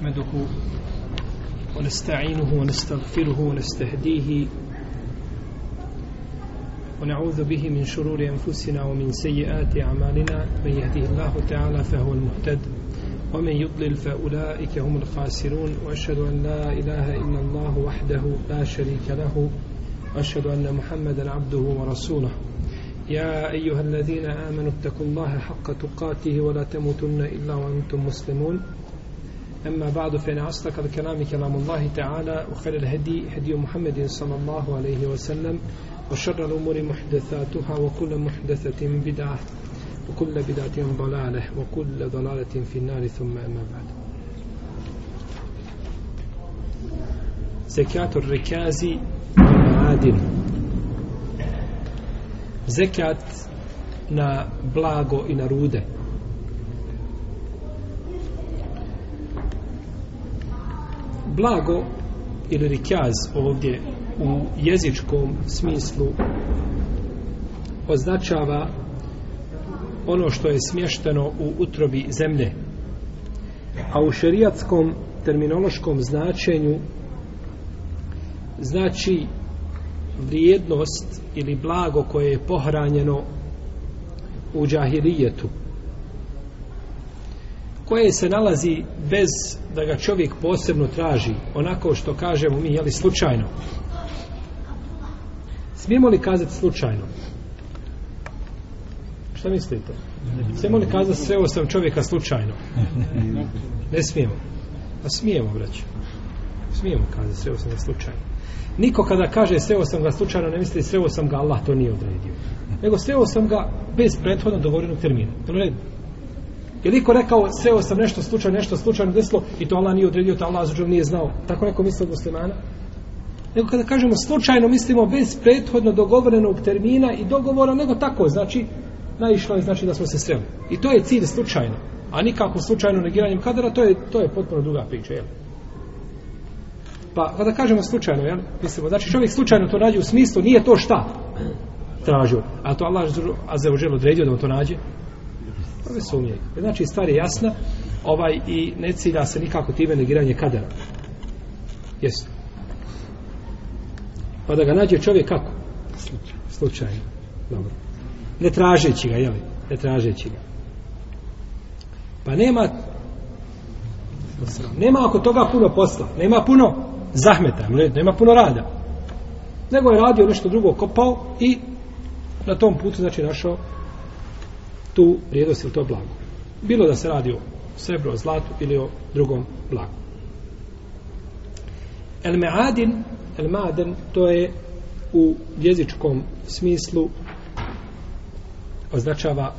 نحمده ونستعينه ونستغفره ونستهديه ونعوذ به من شرور أنفسنا ومن سيئات أعمالنا من يهده الله تعالى فهو المهتد ومن يضلل فأولئك هم الخاسرون وأشهد أن لا إله إلا الله وحده لا شريك له وأشهد أن محمدا عبده ورسوله. يا أيها الذين آمنوا اتقوا الله حق تقاته ولا تموتن إلا وأنتم مسلمون. أما بعد فإن أصدق الكلام كلام الله تعالى وخير الهدي هدي محمد صلى الله عليه وسلم وشر الأمور محدثاتها وكل محدثة بدعة وكل بدعة ضلالة وكل ضلالة في النار ثم أما بعد زكاة الركاز والمعادن zekat na blago i na rude. Blago ili rikjaz ovdje u jezičkom smislu označava ono što je smješteno u utrobi zemlje. A u šerijatskom terminološkom značenju znači vrijednost ili blago koje je pohranjeno u džahirijetu koje se nalazi bez da ga čovjek posebno traži onako što kažemo mi jeli slučajno. Smijemo li kazati slučajno? Šta mislite? Smijemo li kazati sreo sam čovjeka slučajno? Ne smijemo. A smijemo braću smijemo kazati sreo sam ga slučajno. Niko kada kaže sreo sam ga slučajno ne misli sreo sam ga Allah to nije odredio. Nego sreo sam ga bez prethodno dogovorenog termina. Jel u redu? Je liko rekao sreo sam nešto slučajno, nešto slučajno desilo i to Allah nije odredio, to Allah zađer nije znao. Tako neko misli od muslimana. Nego kada kažemo slučajno mislimo bez prethodno dogovorenog termina i dogovora, nego tako, znači naišlo je znači da smo se sreli. I to je cilj slučajno. A nikako slučajno negiranjem kadara, to je, to je potpuno druga priča, jel? Pa kada kažemo slučajno, jel? Mislimo, znači čovjek slučajno to nađe u smislu, nije to šta tražio. A to Allah azze u odredio da mu to nađe? To ne sumnije. Znači stvar je jasna ovaj, i ne cilja se nikako time negiranje kadera. Jesu. Pa da ga nađe čovjek kako? Slučajno. Slučajno. Dobro. Ne tražeći ga, jel? Ne tražeći ga. Pa nema nema oko toga puno posla. Nema puno zahmeta, nema puno rada. Nego je radio nešto drugo, kopao i na tom putu znači našao tu vrijednost ili to blago. Bilo da se radi o srebro, zlatu ili o drugom blagu. El meadin, el maden, to je u jezičkom smislu označava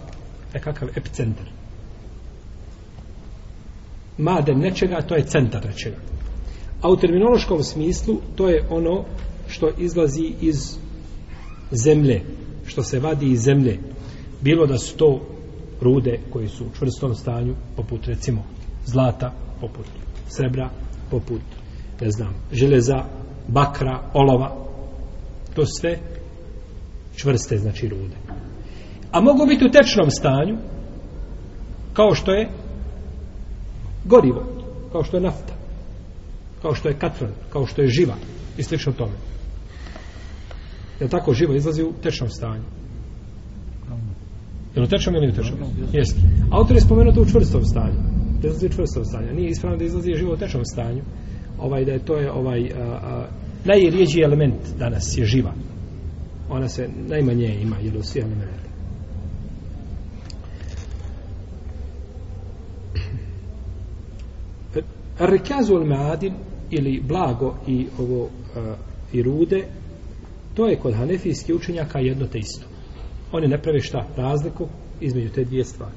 nekakav epicentar. Maden nečega, to je centar nečega. A u terminološkom smislu to je ono što izlazi iz zemlje, što se vadi iz zemlje. Bilo da su to rude koje su u čvrstom stanju, poput recimo zlata, poput srebra, poput, ne znam, železa, bakra, olova. To sve čvrste, znači rude. A mogu biti u tečnom stanju, kao što je gorivo, kao što je nafta kao što je katran, kao što je živa i slično tome. Je tako živo izlazi u tečnom stanju? Je li utečeno ili utečeno? Jeste. Autor je spomenuo to u čvrstom stanju. Da izlazi u čvrstom stanju. Nije ispravno da izlazi živo u tečnom stanju. Ovaj, da je to je ovaj, a, a, najrijeđi element danas je živa. Ona se najmanje ima, jer u svi elementi. Rekazu al-Maadin ili blago i ovo a, i rude to je kod hanefijskih učenjaka jedno te isto oni ne prave šta razliku između te dvije stvari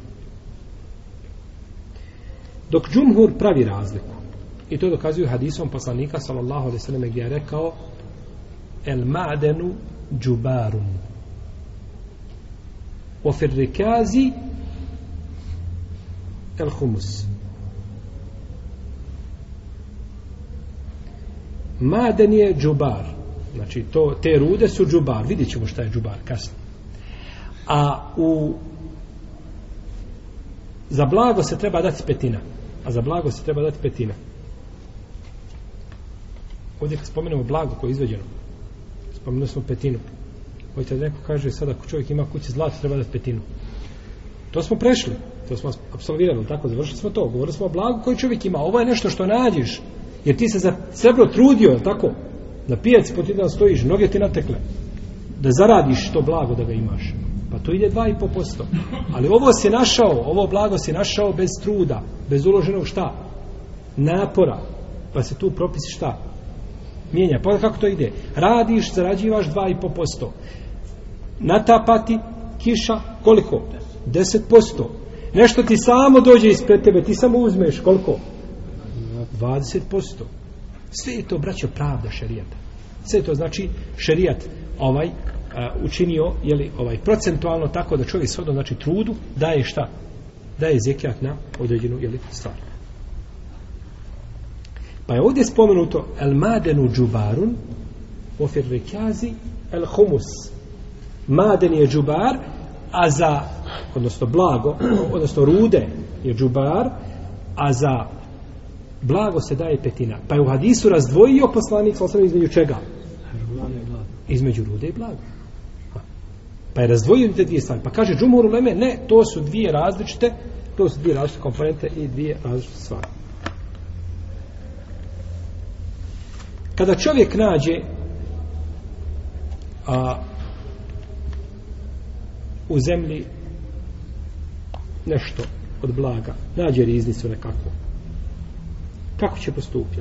dok džumhur pravi razliku i to dokazuju hadisom poslanika sallallahu alaihi sallam gdje je rekao el ma'denu džubarun o firrikazi el humus Maden je džubar. Znači, to, te rude su džubar. Vidjet ćemo šta je džubar kasnije. A u za blago se treba dati petina. A za blago se treba dati petina. ovdje kad spomenemo blago koje je izveđeno, spomenuli smo petinu. Hoćete da neko kaže sad ako čovjek ima kući zlata, treba dati petinu. To smo prešli, to smo absolvirali, tako, završili smo to. Govorili smo o blagu koji čovjek ima. Ovo je nešto što nađeš, jer ti se za srebro trudio, je tako? Na pijaci po ti dan stojiš, noge ti natekle. Da zaradiš to blago da ga imaš. Pa to ide 2,5%. Ali ovo si našao, ovo blago si našao bez truda, bez uloženog šta? Napora. Pa se tu propisi šta? Mijenja. Pa kako to ide? Radiš, zarađivaš 2,5%. Natapati kiša, koliko? 10%. Nešto ti samo dođe ispred tebe, ti samo uzmeš, koliko? 20%. Sve je to, braćo, pravda šerijata. Sve je to znači šerijat ovaj a, učinio jeli, ovaj procentualno tako da čovjek shodno znači trudu daje šta? Daje zekijat na određenu jeli, stvar. Pa je ovdje spomenuto el madenu džubarun ofir rekazi el humus. Maden je džubar, a za, odnosno blago, odnosno rude je džubar, a za blago se daje petina. Pa je u hadisu razdvojio poslanik sa između čega? Između rude i blaga. Pa je razdvojio te dvije stvari. Pa kaže džumhur Leme, ne, to su dvije različite, to su dvije različite komponente i dvije različite stvari. Kada čovjek nađe a, u zemlji nešto od blaga, nađe riznicu nekakvu, kako će postupiti?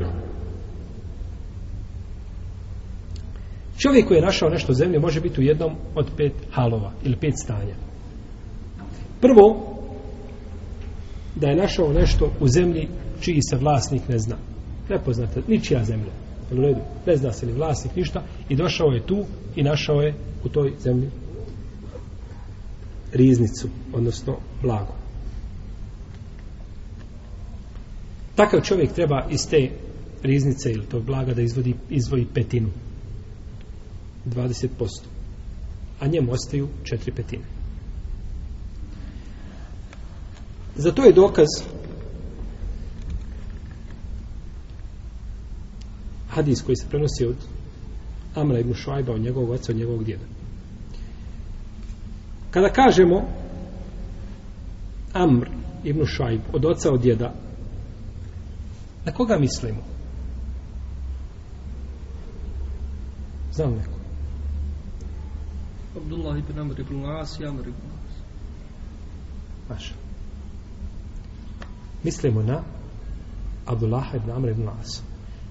Čovjek koji je našao nešto zemlje može biti u jednom od pet halova ili pet stanja. Prvo, da je našao nešto u zemlji čiji se vlasnik ne zna. Nepoznata, ničija zemlja. U redu, ne zna se ni vlasnik, ništa. I došao je tu i našao je u toj zemlji riznicu, odnosno blago. Takav čovjek treba iz te riznice ili tog blaga da izvodi, izvoji petinu. 20%. A njemu ostaju četiri petine. Za to je dokaz hadis koji se prenosi od Amra ibn Šuajba od njegovog oca, od njegovog djeda. Kada kažemo Amr ibn Šuajb od oca od djeda, na koga mislimo? Znam neko. Abdullah ibn Amr ibn As i Amr ibn As. Maša. Mislimo na Abdullah ibn Amr ibn As.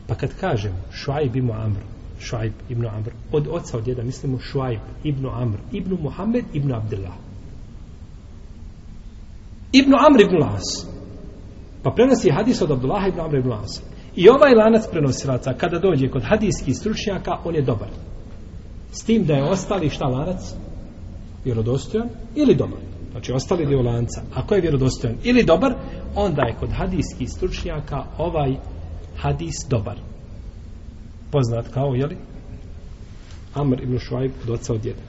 Pa kad kažem Šuajb ibn Amr, Šuajb ibn Amr, od oca od djeda mislimo Šuajb ibn Amr, ibn Muhammed ibn Abdullah. Ibn Amr ibn As. Pa prenosi hadis od Abdullah ibn Amr ibn As. I ovaj lanac prenosilaca, kada dođe kod hadijskih stručnjaka, on je dobar. S tim da je ostali šta lanac? Vjerodostojan ili dobar. Znači ostali dio lanca. Ako je vjerodostojan ili dobar, onda je kod hadijskih stručnjaka ovaj hadis dobar. Poznat kao, jeli? Amr ibn Šuajb pa od oca od djeda.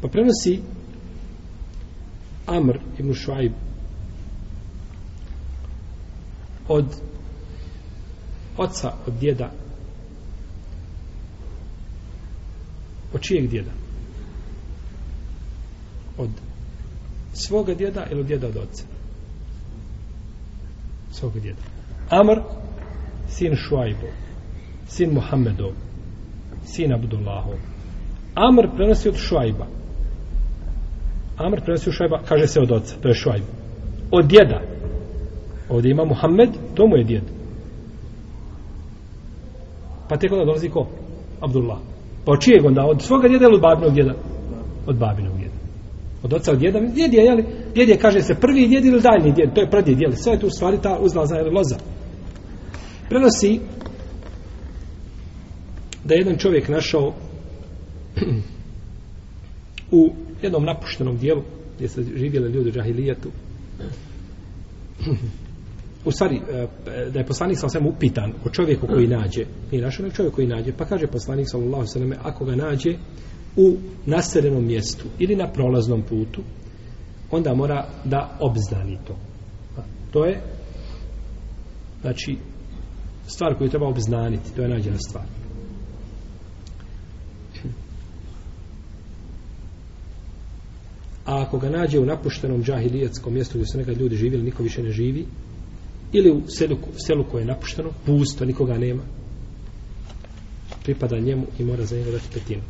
Pa prenosi Amr ibn Šuajb od oca od djeda od čijeg djeda? Od svoga djeda ili od djeda od oca? Svoga djeda. Amr, sin Šuajbov, sin Muhammedov, sin Abdullahov. Amr prenosi od Šuajba. Amr prenosi od Šuajba, kaže se od oca, to je Šuajb. Od djeda. Ovdje ima Muhammed, to mu je djed. Pa tek onda dolazi ko? Abdullah. Pa od čijeg onda? Od svoga djeda ili od babinog djeda? Od babinog djeda. Od oca od djeda. Djed je, jeli? Djed je, kaže se, prvi djed ili daljni djed. To je pradjed, jeli? Sve je tu u stvari ta uzlazna ili loza. Prenosi da je jedan čovjek našao u jednom napuštenom dijelu gdje se živjeli ljudi u džahilijetu u stvari, da je poslanik sam svema upitan o čovjeku koji nađe, nije našao nek čovjek koji nađe, pa kaže poslanik sallallahu sallam, ako ga nađe u naseljenom mjestu ili na prolaznom putu, onda mora da obzdani to. To je, znači, stvar koju treba obznaniti, to je nađena stvar. A ako ga nađe u napuštenom džahilijetskom mjestu gdje su nekad ljudi živjeli, niko više ne živi, ili u selu, selu koje je napušteno, pusto, nikoga nema, pripada njemu i mora za njega dati petinu.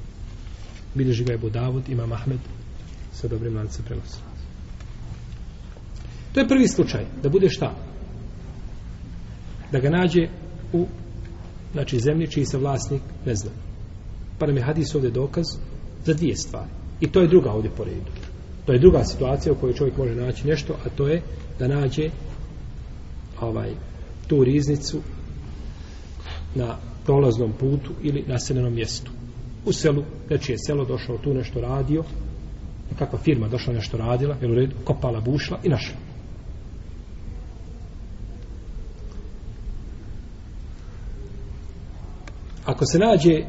Bilježi ga je Budavud, ima Mahmed, sa dobrim lancem prenosa. To je prvi slučaj, da bude šta? Da ga nađe u znači zemlji čiji se vlasnik ne zna. Pa nam je hadis ovdje dokaz za dvije stvari. I to je druga ovdje po redu. To je druga situacija u kojoj čovjek može naći nešto, a to je da nađe ovaj tu riznicu na prolaznom putu ili naseljenom mjestu. U selu, znači je selo došao tu nešto radio, kakva firma došla nešto radila, jel u redu, kopala, bušla i našla. Ako se nađe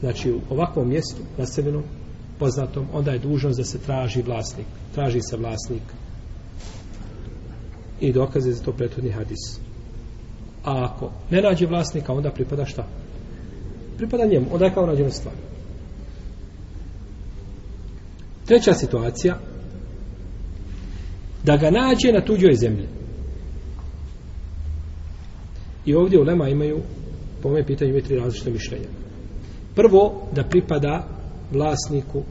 znači u ovakvom mjestu naseljenom poznatom, onda je dužnost da se traži vlasnik. Traži se vlasnik i dokaze za to prethodni hadis. A ako ne nađe vlasnika, onda pripada šta? Pripada njemu. Onda je kao rađena stvar. Treća situacija da ga nađe na tuđoj zemlji. I ovdje u Lema imaju po mojem pitanju imaju tri različite mišljenja. Prvo, da pripada vlasniku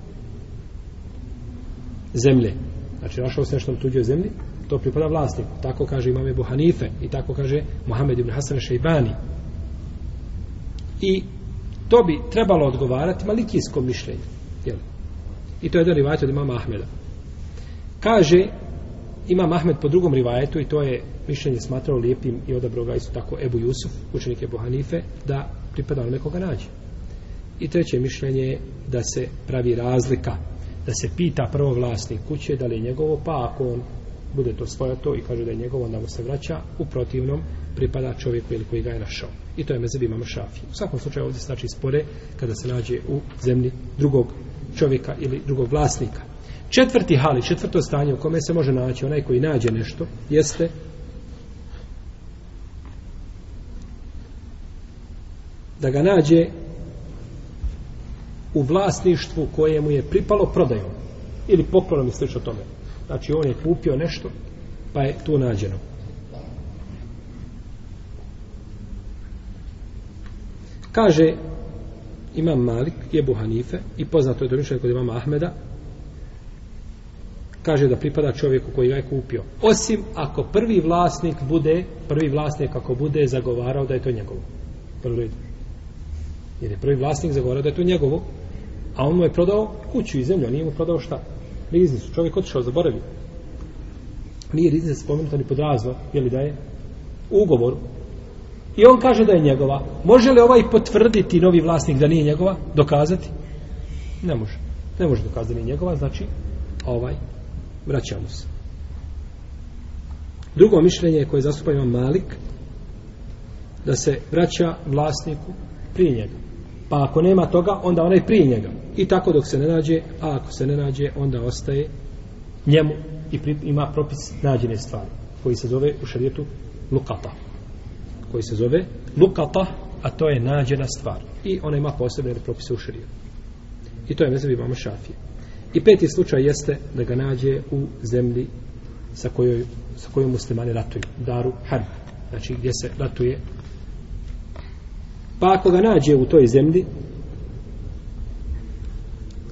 zemlje. Znači, našao se nešto na tuđoj zemlji, to pripada vlasniku. Tako kaže imam Ebu Hanife i tako kaže Mohamed ibn Hasan Šejbani. I to bi trebalo odgovarati malikijskom mišljenju. Jel? I to je jedan rivajet od imama Ahmeda. Kaže imam Ahmed po drugom rivajetu i to je mišljenje smatrao lijepim i odabrao ga isto tako Ebu Jusuf, učenik Ebu Hanife, da pripada onome koga nađe. I treće mišljenje je da se pravi razlika, da se pita prvo vlasnik kuće da li je njegovo, pa ako on bude to svojato i kaže da je njegovo, onda mu se vraća, u protivnom pripada čovjeku ili koji ga je našao. I to je mezeb imama šafi. U svakom slučaju ovdje znači spore kada se nađe u zemlji drugog čovjeka ili drugog vlasnika. Četvrti hali, četvrto stanje u kome se može naći onaj koji nađe nešto, jeste da ga nađe u vlasništvu koje mu je pripalo prodajom ili poklonom i slično tome. Znači on je kupio nešto pa je tu nađeno. Kaže imam Malik, Jebu Hanife i poznato je domišljaj kod imama Ahmeda kaže da pripada čovjeku koji ga je kupio. Osim ako prvi vlasnik bude, prvi vlasnik ako bude zagovarao da je to njegovo. Prvi Jer je prvi vlasnik zagovarao da je to njegovo, a on mu je prodao kuću i zemlju, a nije mu prodao šta? Riznicu. Čovjek otišao, zaboravio. Nije riznica spomenuta ni pod razno, je li da je u ugovoru. I on kaže da je njegova. Može li ovaj potvrditi novi vlasnik da nije njegova? Dokazati? Ne može. Ne može dokazati da nije njegova, znači ovaj vraćamo se. Drugo mišljenje koje zastupa imam Malik da se vraća vlasniku prije njega. Pa ako nema toga, onda onaj prije njega. I tako dok se ne nađe, a ako se ne nađe, onda ostaje njemu i pri, ima propis nađene stvari, koji se zove u šarijetu lukata. Koji se zove lukata, a to je nađena stvar. I ona ima posebne propise u šarijetu. I to je mezavi imamo šafije. I peti slučaj jeste da ga nađe u zemlji sa kojoj, sa kojom muslimani ratuju. Daru Harb. Znači gdje se ratuje Pa ako ga nađe u toj zemlji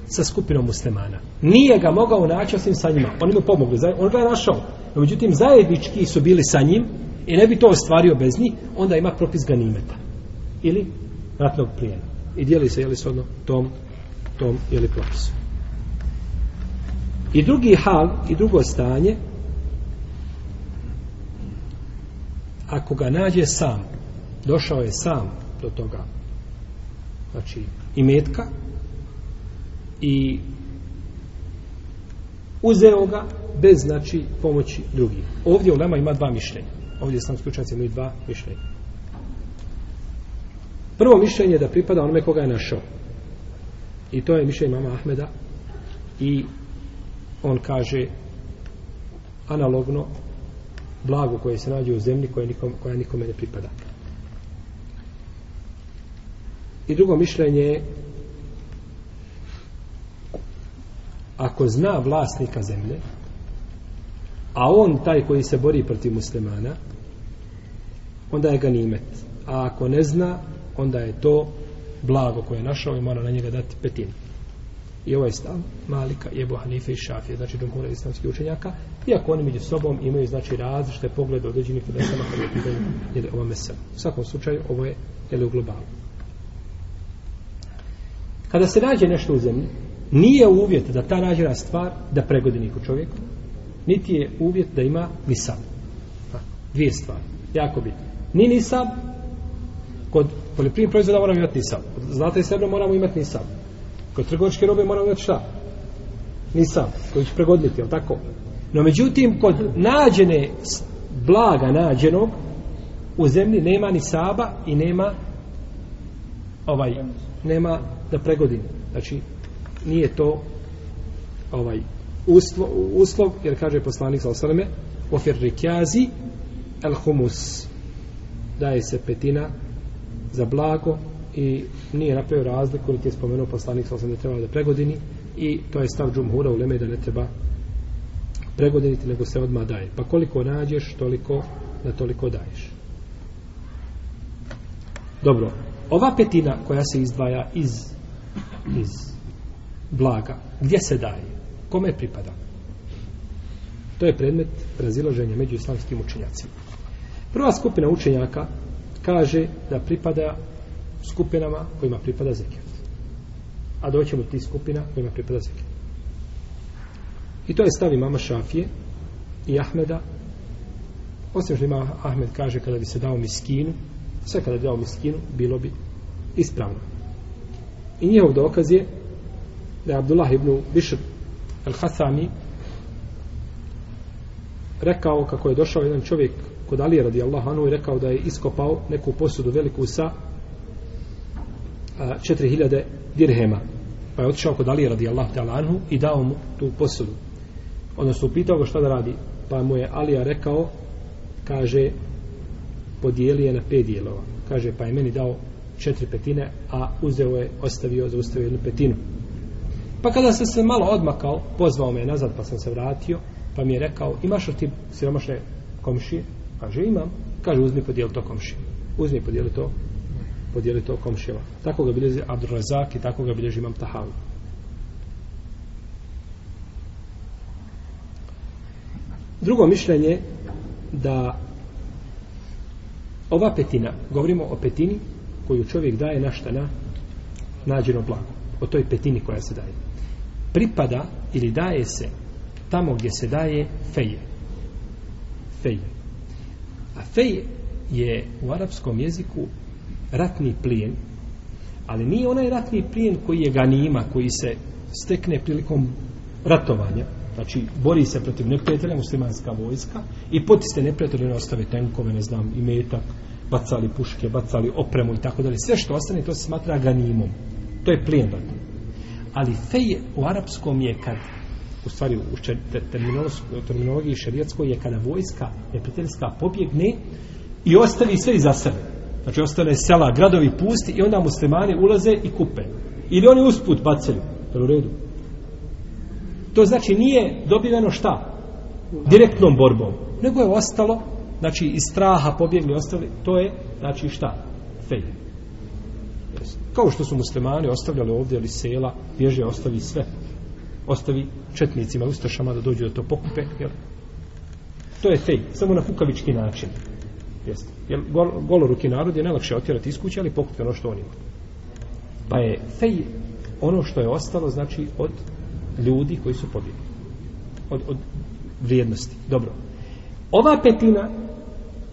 sa skupinom muslimana, nije ga mogao naći osim sa njima. Oni mu pomogli, on ga je našao. No, međutim, zajednički su bili sa njim i ne bi to ostvario bez njih, onda ima propis ganimeta. Ili ratnog plijena. I dijeli se, jeli shodno, tom, tom ili propisu. I drugi hal, i drugo stanje, ako ga nađe sam, došao je sam do toga znači i metka i uzeo ga bez znači pomoći drugih. Ovdje u Lema ima dva mišljenja. Ovdje sam slučajci imaju dva mišljenja. Prvo mišljenje je da pripada onome koga je našao. I to je mišljenje mama Ahmeda i on kaže analogno blago koje se nađe u zemlji koje nikom, koja nikome ne pripada. I drugo mišljenje je ako zna vlasnika zemlje a on taj koji se bori protiv muslimana onda je ganimet a ako ne zna onda je to blago koje je našao i mora na njega dati petinu i ovaj stav Malika, Ebu Hanife i Šafije znači džumhura islamskih učenjaka iako oni među sobom imaju znači različite poglede određenih podesama kada je pitanje ili ova mesela u svakom slučaju ovo je je u globalu kada se nađe nešto u zemlji nije uvjet da ta nađena stvar da pregodi niku čovjeku niti je uvjet da ima nisab. Dvije stvari jako bitno ni nisab kod poljoprivrednih proizvoda moramo imati nisab. Znate sebe moramo imati nisab. Kod trgovačke robe moramo imati šta? Nisab koji će pregoditi jel tako? No međutim kod nađene blaga nađenog u zemlji nema ni saba i nema ovaj nema da pregodine znači nije to ovaj uslov, uslov jer kaže poslanik sa osaleme ofir rikjazi el humus. Daje se petina za blago i nije napravio razliku niti je spomenuo poslanik sa da treba da pregodini i to je stav džumhura u leme da ne treba pregodiniti nego se odmah daje. Pa koliko nađeš toliko da toliko daješ. Dobro ova petina koja se izdvaja iz iz blaga. Gdje se daje? Kome pripada? To je predmet razilaženja među islamskim učenjacima. Prva skupina učenjaka kaže da pripada skupinama kojima pripada zekijat a doćemo ti skupina kojima pripada zekijat i to je stavi mama Šafije i Ahmeda. Osim što ima Ahmed kaže kada bi se dao miskinu sve kada bi dao miskinu bilo bi ispravno i njihov dokaz je da je Abdullah ibn Bishr al-Hasami rekao kako je došao jedan čovjek kod Alije radijallahu anhu i rekao da je iskopao neku posudu veliku sa 4000 dirhema. Pa je otišao kod Alije radijallahu ta'ala anhu i dao mu tu posudu. Odnosno upitao ga šta da radi. Pa mu je Alija rekao kaže podijeli je na pet dijelova. Kaže pa je meni dao četiri petine a uzeo je, ostavio, zaustavio jednu petinu Pa kada sam se malo odmakao, pozvao me nazad pa sam se vratio, pa mi je rekao, imaš li ti siromašne komšije? Kaže, imam. Kaže, uzmi podijeli to komšije. Uzmi podijeli to, podijeli to komšijeva. Tako ga bilježi Abdurazak i tako ga bilježi imam Tahavu. Drugo mišljenje da ova petina, govorimo o petini koju čovjek daje na šta na nađeno blago. O toj petini koja se daje pripada ili daje se tamo gdje se daje feje. Feje. A fej je u arapskom jeziku ratni plijen, ali nije onaj ratni plijen koji je ganima, koji se stekne prilikom ratovanja, znači bori se protiv neprijatelja muslimanska vojska i potiste neprijatelje ne ostave tenkove, ne znam, i metak, bacali puške, bacali opremu i tako dalje. Sve što ostane, to se smatra ganimom. To je plijen dakle. ali fej u arapskom je kad u stvari u terminologiji šerijatskoj je kada vojska neprijateljska pobjegne i ostavi sve iza sebe znači ostane sela, gradovi pusti i onda muslimani ulaze i kupe ili oni usput bacaju u redu to znači nije dobiveno šta direktnom borbom nego je ostalo znači iz straha pobjegli ostali to je znači šta fej Kao što su muslimani ostavljali ovdje ali sela, bježe ostavi sve. Ostavi četnicima, ustašama da dođu da to pokupe. Jel? To je fej, samo na kukavički način. Jeste. Jel, gol, goloruki narod je najlakše otjerati iz kuće, ali pokupe ono što oni imaju. Pa je fej ono što je ostalo, znači, od ljudi koji su pobjegli. Od, od vrijednosti. Dobro. Ova petina,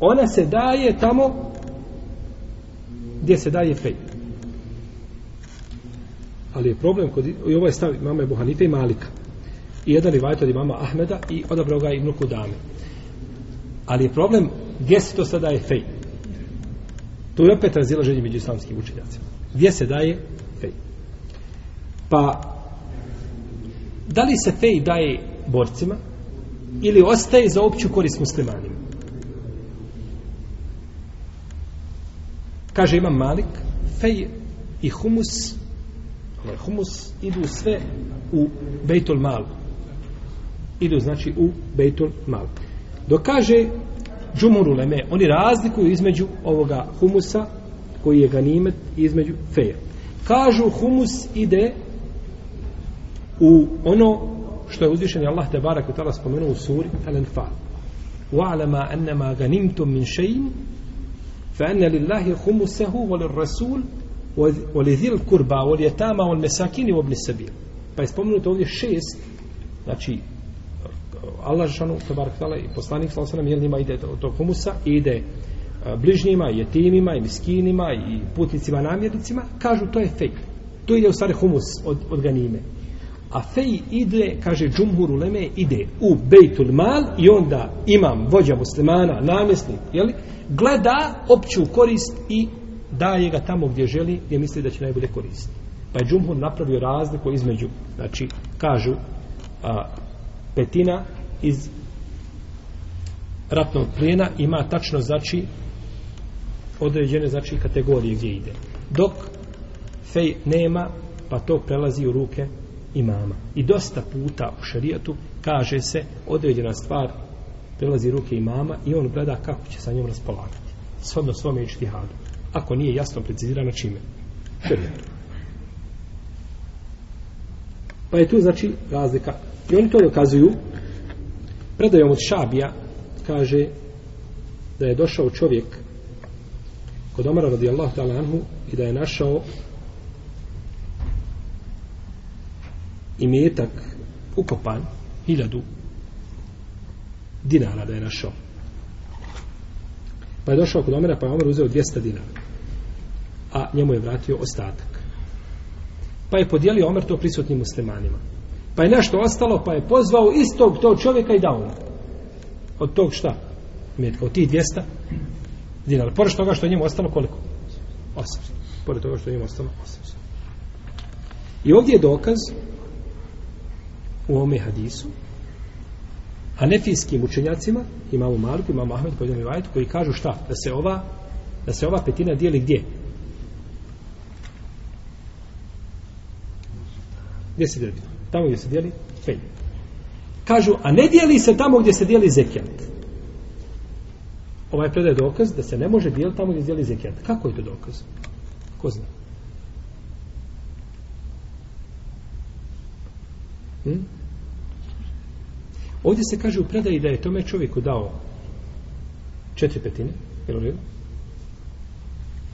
ona se daje tamo gdje se daje fej. Ali je problem kod i ovaj stav mama Ebu Hanife i Malika. I jedan rivajt od imama Ahmeda i odabrao ga Ibnu Kudame. Ali je problem gdje se to sada daje fej. Tu je opet razilaženje među islamskim učenjacima. Gdje se daje fej? Pa da li se fej daje borcima ili ostaje za opću korist muslimanima? Kaže imam Malik, fej i humus, ovaj humus idu sve u Bejtul Mal. Idu znači u Bejtul Mal. Dok kaže džumuru leme, oni razlikuju između ovoga humusa koji je ganimet između feja. Kažu humus ide u ono što je uzvišen Allah te barak u tala spomenuo u suri Al-Anfal. Wa'lama annama ganimtum min shay'in فأن لله lillahi وللرسول wa lirrasul wa والمساكين qurba wal yatama wal wa ibn sabil. Pa je spomenuto ovdje šest znači Allah šanu tabarak tala i poslanik sallallahu alejhi ve sellem njima ide od tog humusa ide e, bližnjima, i jetimima, i miskinima, i putnicima, namjernicima, kažu to je fejk. To ide u stvari humus od, od ganime. A fej ide, kaže džumhur uleme, ide u bejtul mal i onda imam vođa muslimana, namjesnik, jeli, gleda opću korist i daje ga tamo gdje želi, gdje misli da će najbolje koristiti. Pa je džumhur napravio razliku između, znači, kažu, a, petina iz ratnog plijena ima tačno znači određene znači kategorije gdje ide. Dok fej nema, pa to prelazi u ruke imama. I dosta puta u šarijatu kaže se određena stvar prelazi ruke imama i on gleda kako će sa njom raspolagati. Shodno svome ištihadu. Ako nije jasno precizirano čime. Šarijatu. Pa je tu znači razlika. I oni to dokazuju predajom od Šabija kaže da je došao čovjek kod Omara radijallahu ta'ala anhu i da je našao imetak ukopan hiljadu dinara da je našao pa je došao kod Omera, pa je Omer uzeo 200 dinara a njemu je vratio ostatak pa je podijelio Omer to prisutnim muslimanima pa je nešto ostalo pa je pozvao istog tog čovjeka i dao mu od tog šta Metka, od tih 200 dinara. Pored toga što je njemu ostalo koliko? 800. Pored toga što je njemu ostalo 800. I ovdje je dokaz u ome hadisu a učenjacima imamo Maliku, imamo Ahmed koji, Vajt, koji kažu šta? Da se ova da se ova petina dijeli gdje? Gdje se dijeli? Tamo gdje se dijeli penj. Kažu, a ne dijeli se tamo gdje se dijeli zekijat ovaj predaj dokaz da se ne može dijeliti tamo gdje se dijeli zekijat. Kako je to dokaz? Ko zna? Hm? Ovdje se kaže u predaji da je tome čovjeku dao četiri petine, jel li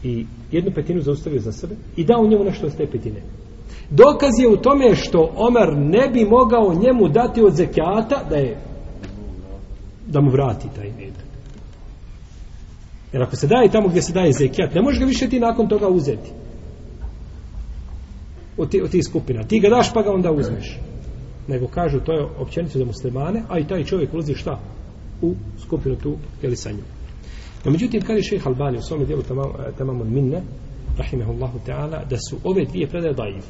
I jednu petinu zaustavio za sebe i dao njemu nešto od te petine. Dokaz je u tome što Omer ne bi mogao njemu dati od zekijata da je da mu vrati taj metak. Jer ako se daje tamo gdje se daje zekijat, ne možeš ga više ti nakon toga uzeti. Od tih ti skupina. Ti ga daš pa ga onda uzmeš. Nego kažu to je općenicu za muslimane, a i taj čovjek ulazi šta? U skupinu tu, jeli sa njim. No, međutim, kaže šeha Albani u svome dijelu tamam e, od minne, rahimehullahu ta'ala, da su ove dvije predaje daif.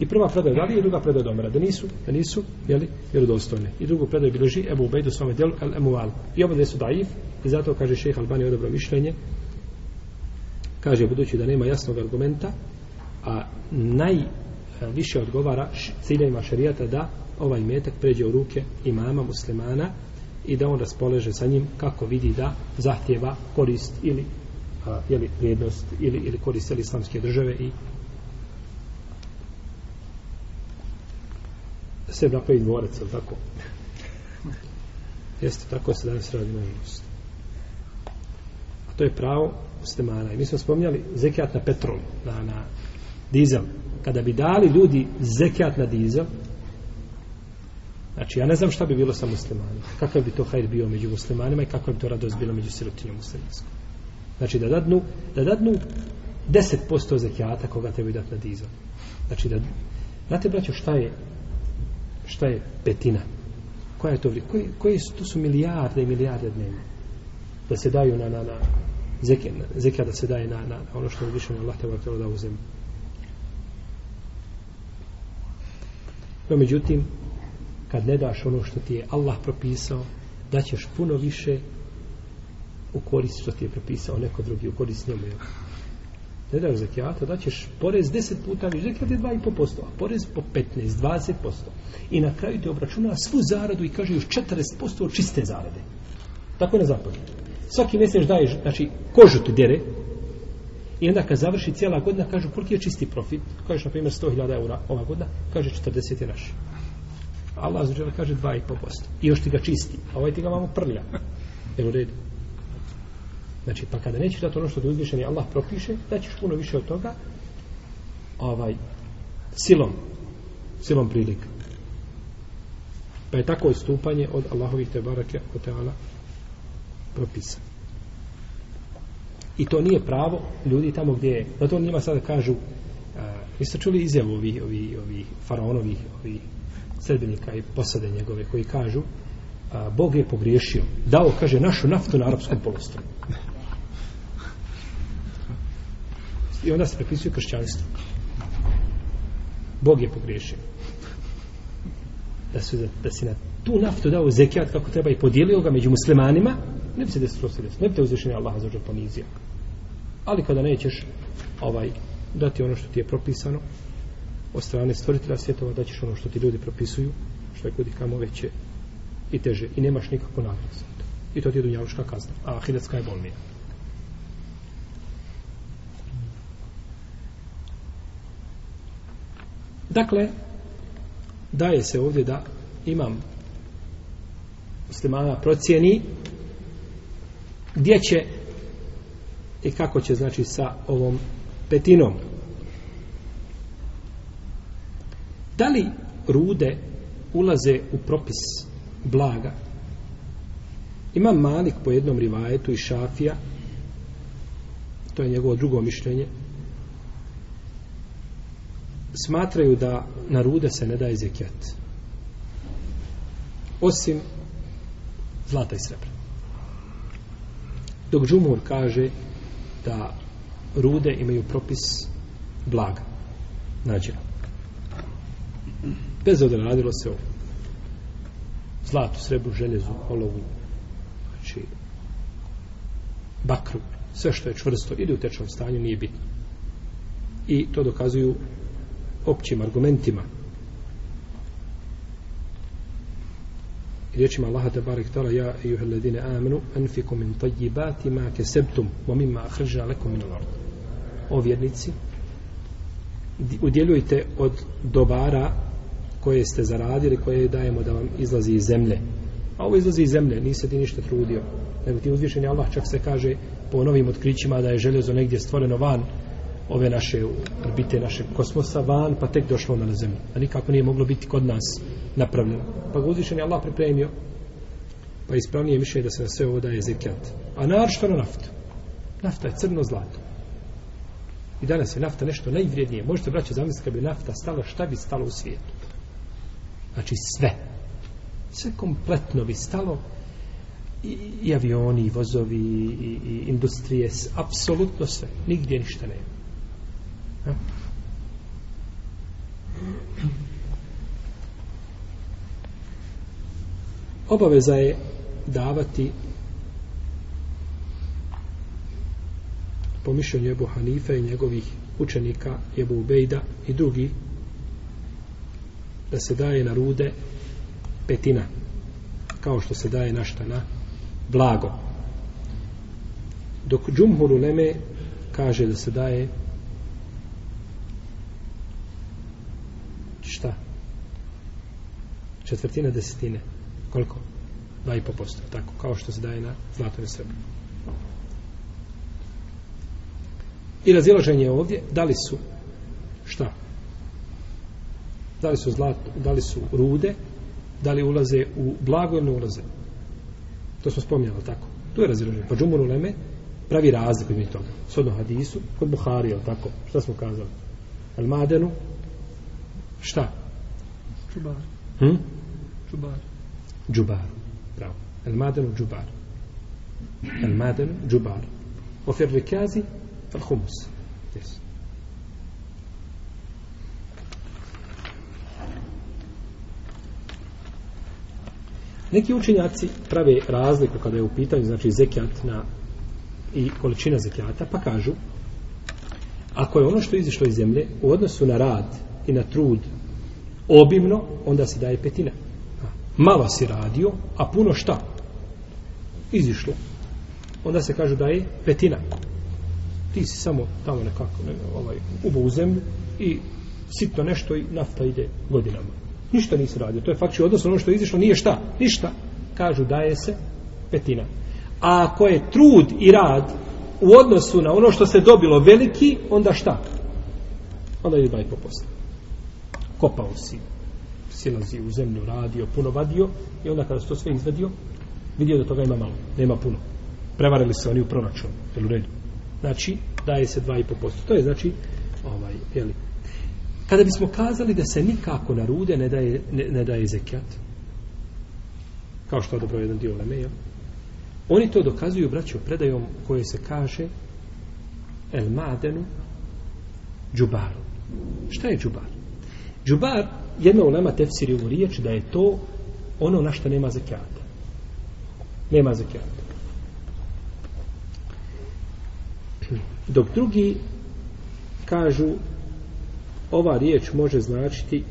I prva predaja je i druga predaja domera. Da nisu, da nisu, jeli, vjerodostojne. I drugu predaju bilježi Ebu Ubejdu svome dijelu, el emual. I oba su daif, I zato kaže šejh Albani je dobro mišljenje. Kaže budući da nema jasnog argumenta, a naj E, više odgovara ciljevima šerijata da ovaj metak pređe u ruke imama muslimana i da on raspoleže sa njim kako vidi da zahtjeva korist ili a, jeli, vrijednost ili, ili korist ili islamske države i se napravi dvorec, tako? Jeste, tako se danas radi na A to je pravo muslimana. I mi smo spominjali zekijat na petrol, na, na dizel. Kada bi dali ljudi zekijat na dizel, znači ja ne znam šta bi bilo sa muslimanima. Kakav bi to hajr bio među muslimanima i kakva bi to radost bilo među sirotinjom muslimanskom. Znači da dadnu, da dadnu 10% zekijata koga trebaju dati na dizel. Znači da, znate braćo šta je šta je petina? Koja je to vrijed? Koji, koji su, to su milijarde i milijarde dnevno? Da se daju na, na, na zekijat da se daje na, na ono što je više na Allah te da uzem. No, međutim, kad ne daš ono što ti je Allah propisao, da ćeš puno više u korist što ti je propisao neko drugi, u korist njemu. ne daš zekijata, da ćeš porez 10 puta više, zekijat je 2,5%, a porez po 15, 20%. I na kraju te obračuna svu zaradu i kaže još 40% od čiste zarade. Tako je na zapadu. Svaki mjesec daješ, znači, kožu ti dere, i onda kad završi cijela godina, kažu koliki je čisti profit, kažeš na primjer 100.000 eura ova godina, kaže 40 je naš. Allah zađela kaže 2,5%. I još ti ga čisti, a ovaj ti ga vamo prlja. Je u redu? Znači, pa kada nećeš dati ono što ti uzvišeni Allah propiše, da ćeš puno više od toga, ovaj, silom, silom prilika. Pa je tako istupanje od Allahovih te barake o teala propisa. I to nije pravo ljudi tamo gdje je. Zato njima sada kažu, e, a, vi ste čuli izjavu ovih, ovih, ovih faraonovih, ovih sredbenika i posade njegove koji kažu, a, Bog je pogriješio. Dao, kaže, našu naftu na arapskom polostru. I onda se prepisuju kršćanstvo. Bog je pogriješio. Da, su, da, si na tu naftu dao zekijat kako treba i podijelio ga među muslimanima, ne bi se desilo se desilo. Ne bi te uzvišenje Allaha za ponizio. Ali kada nećeš ovaj dati ono što ti je propisano od strane stvoritelja svjetova, da ćeš ono što ti ljudi propisuju, što je kudi kamo veće i teže. I nemaš nikako nagradu za to. I to ti je dunjavuška kazna. A ahiretska je bolnija. Dakle, daje se ovdje da imam muslimana procijeni gdje će i kako će znači sa ovom petinom? Da li rude ulaze u propis blaga? Ima Malik po jednom rivajetu i Šafija. To je njegovo drugo mišljenje. Smatraju da na rude se ne daje zekijat. Osim zlata i srebra. Dok Džumur kaže da rude imaju propis blaga nađena bez obzira radilo se o zlatu, srebru, željezu, olovu znači bakru sve što je čvrsto ide u tečnom stanju nije bitno. I to dokazuju općim argumentima. Riječima Allaha te barek tala ja ejuha alladine amenu enfiku min tajibati ma kesebtum wa mimma akhraja lakum min al-ard. O vjernici udjeljujte od dobara koje ste zaradili koje dajemo da vam izlazi iz zemlje. A ovo izlazi iz zemlje nisi ti ništa trudio. Nego ti uzvišeni Allah čak se kaže po novim otkrićima da je željezo negdje stvoreno van ove naše orbite našeg kosmosa van pa tek došlo ono na zemlju a nikako nije moglo biti kod nas napravljeno. Pa ga uzvišen je Allah pripremio, pa ispravnije mišljenje da se na sve ovo daje zekijat. A naravno na naftu. Nafta je crno zlato. I danas je nafta nešto najvrijednije. Možete braće, zamisliti kad bi nafta stala, šta bi stalo u svijetu? Znači sve. Sve kompletno bi stalo i, i avioni, i vozovi, i, i industrije, apsolutno sve. Nigdje ništa nema. Obaveza je davati po mišljenju Ebu Hanife i njegovih učenika Ebu Ubejda i drugi da se daje na rude petina kao što se daje našta na blago. Dok Džumhur Uleme kaže da se daje šta četvrtina desetine koliko? 2,5%, tako, kao što se daje na zlato i srebro. I razilaženje ovdje, da li su šta? Da li su zlato, da li su rude, da li ulaze u blago ili ne ulaze? To smo spominjali, tako? Tu je razilaženje. Pa džumur uleme pravi razliku između toga. Sodno hadisu, kod Buhari, ili tako? Šta smo kazali? Al madenu, šta? Čubar. Hm? Džubar. Džubar. Bravo. El madenu džubar. El madenu džubar. O fjerli kazi, fal humus. Yes. Neki učenjaci prave razliku kada je u pitanju znači zekijat na i količina zekijata, pa kažu ako je ono što izišlo iz zemlje u odnosu na rad i na trud obimno, onda se daje petina. Malo si radio, a puno šta? Izišlo. Onda se kaže da je petina. Ti si samo tamo nekako ne, ovaj, ubo u zemlju i sitno nešto i nafta ide godinama. Ništa nisi radio. To je faktično odnosno ono što je izišlo nije šta? Ništa. Kažu daje se petina. A ako je trud i rad u odnosu na ono što se dobilo veliki, onda šta? Onda je 2,5%. Kopao si, silazi u zemlju, radio, puno vadio i onda kada se to sve izvadio, vidio da toga ima malo, nema puno. Prevarili se oni u proračun, jel u redu? Znači, daje se 2,5%. To je znači, ovaj, jeli. Kada bismo kazali da se nikako na rude ne daje, ne, ne daje zekijat, kao što je dobro jedan dio leme, jel? Oni to dokazuju, braćo, predajom koje se kaže El Madenu Džubaru. Šta je Džubar? Džubar, jedna ulema tefsiri u riječ da je to ono na što nema zakijata. Nema zakijata. Dok drugi kažu ova riječ može značiti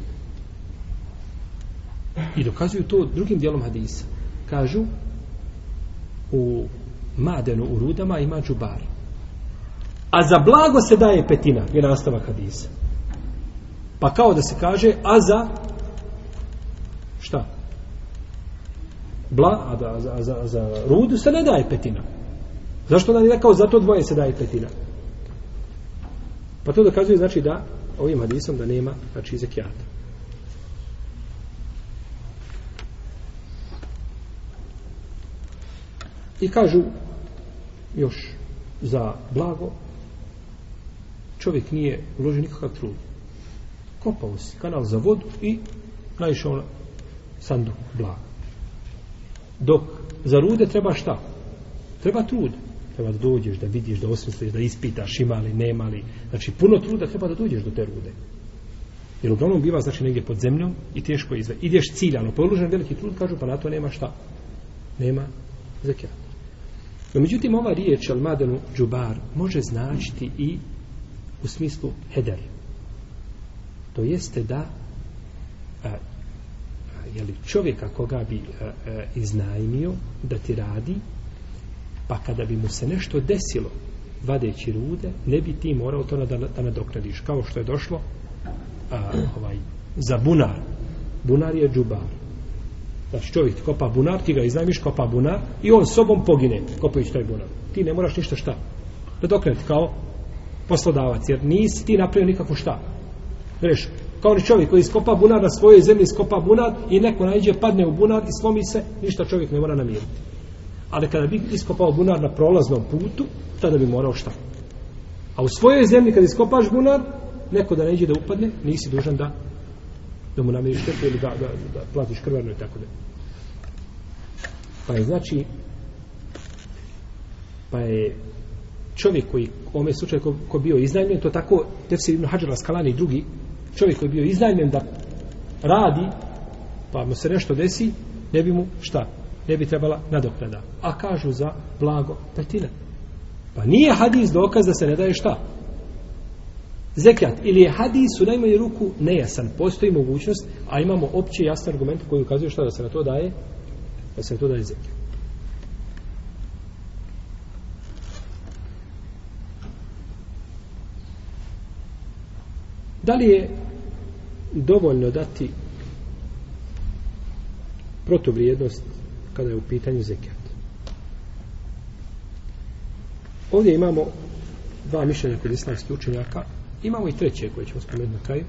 i dokazuju to drugim dijelom hadisa. Kažu u madenu u rudama ima džubar. A za blago se daje petina, je nastavak hadisa. Pa kao da se kaže, a za šta? Bla, a, da, a, za, a, za, a za rudu se ne daje petina. Zašto da nije rekao, za to dvoje se daje petina? Pa to dokazuje, znači da, ovim hadisom da nema, znači, zekijata. I kažu još za blago čovjek nije uložio nikakav trud. Kopao si kanal za vodu i naišao na sanduk blaga. Dok za rude treba šta? Treba trud. Treba da dođeš, da vidiš, da osmisliš, da ispitaš ima li, nema li. Znači puno truda treba da dođeš do te rude. Jer uglavnom biva znači negdje pod zemljom i teško je izve. Ideš ciljano, položen veliki trud, kažu pa na to nema šta. Nema zekijata. No, međutim, ova riječ al-madanu džubar može značiti i u smislu hederi To jeste da a, a, jeli, čovjeka koga bi a, a, iznajmio da ti radi, pa kada bi mu se nešto desilo vadeći rude, ne bi ti morao to da, da nadoknadiš. Kao što je došlo a, ovaj, za bunar. Bunar je džubar. Znači čovjek kopa bunar, ti ga iznajmiš, kopa bunar i on sobom pogine kopajući taj bunar. Ti ne moraš ništa šta. nadoknaditi kao poslodavac, jer nisi ti napravio nikakvu šta. Reš, kao ni čovjek koji iskopa bunar na svojoj zemlji, iskopa bunar i neko najđe, padne u bunar i slomi se, ništa čovjek ne mora namiriti. Ali kada bi iskopao bunar na prolaznom putu, tada bi morao šta. A u svojoj zemlji kada iskopaš bunar, neko da neđe da upadne, nisi dužan da da mu namiriš štetu ili da, da, da platiš krvarno i tako da. Pa je znači pa je čovjek koji u ome slučaju ko, ko bio iznajmljen, to tako Tefsir ibn Hajar Askalani i drugi, čovjek koji je bio iznajmljen da radi, pa mu se nešto desi, ne bi mu šta? Ne bi trebala nadoknada. A kažu za blago petina. Pa nije hadis dokaz da se ne daje šta? Zekijat ili je hadis u najmanju ruku nejasan. Postoji mogućnost, a imamo opće jasne argumente koji ukazuju šta da se na to daje, da se na to daje zekijat. Da li je dovoljno dati protuvrijednost kada je u pitanju zekijat? Ovdje imamo dva mišljenja kod islamskih učenjaka. Imamo i treće koje ćemo spomenuti na kraju.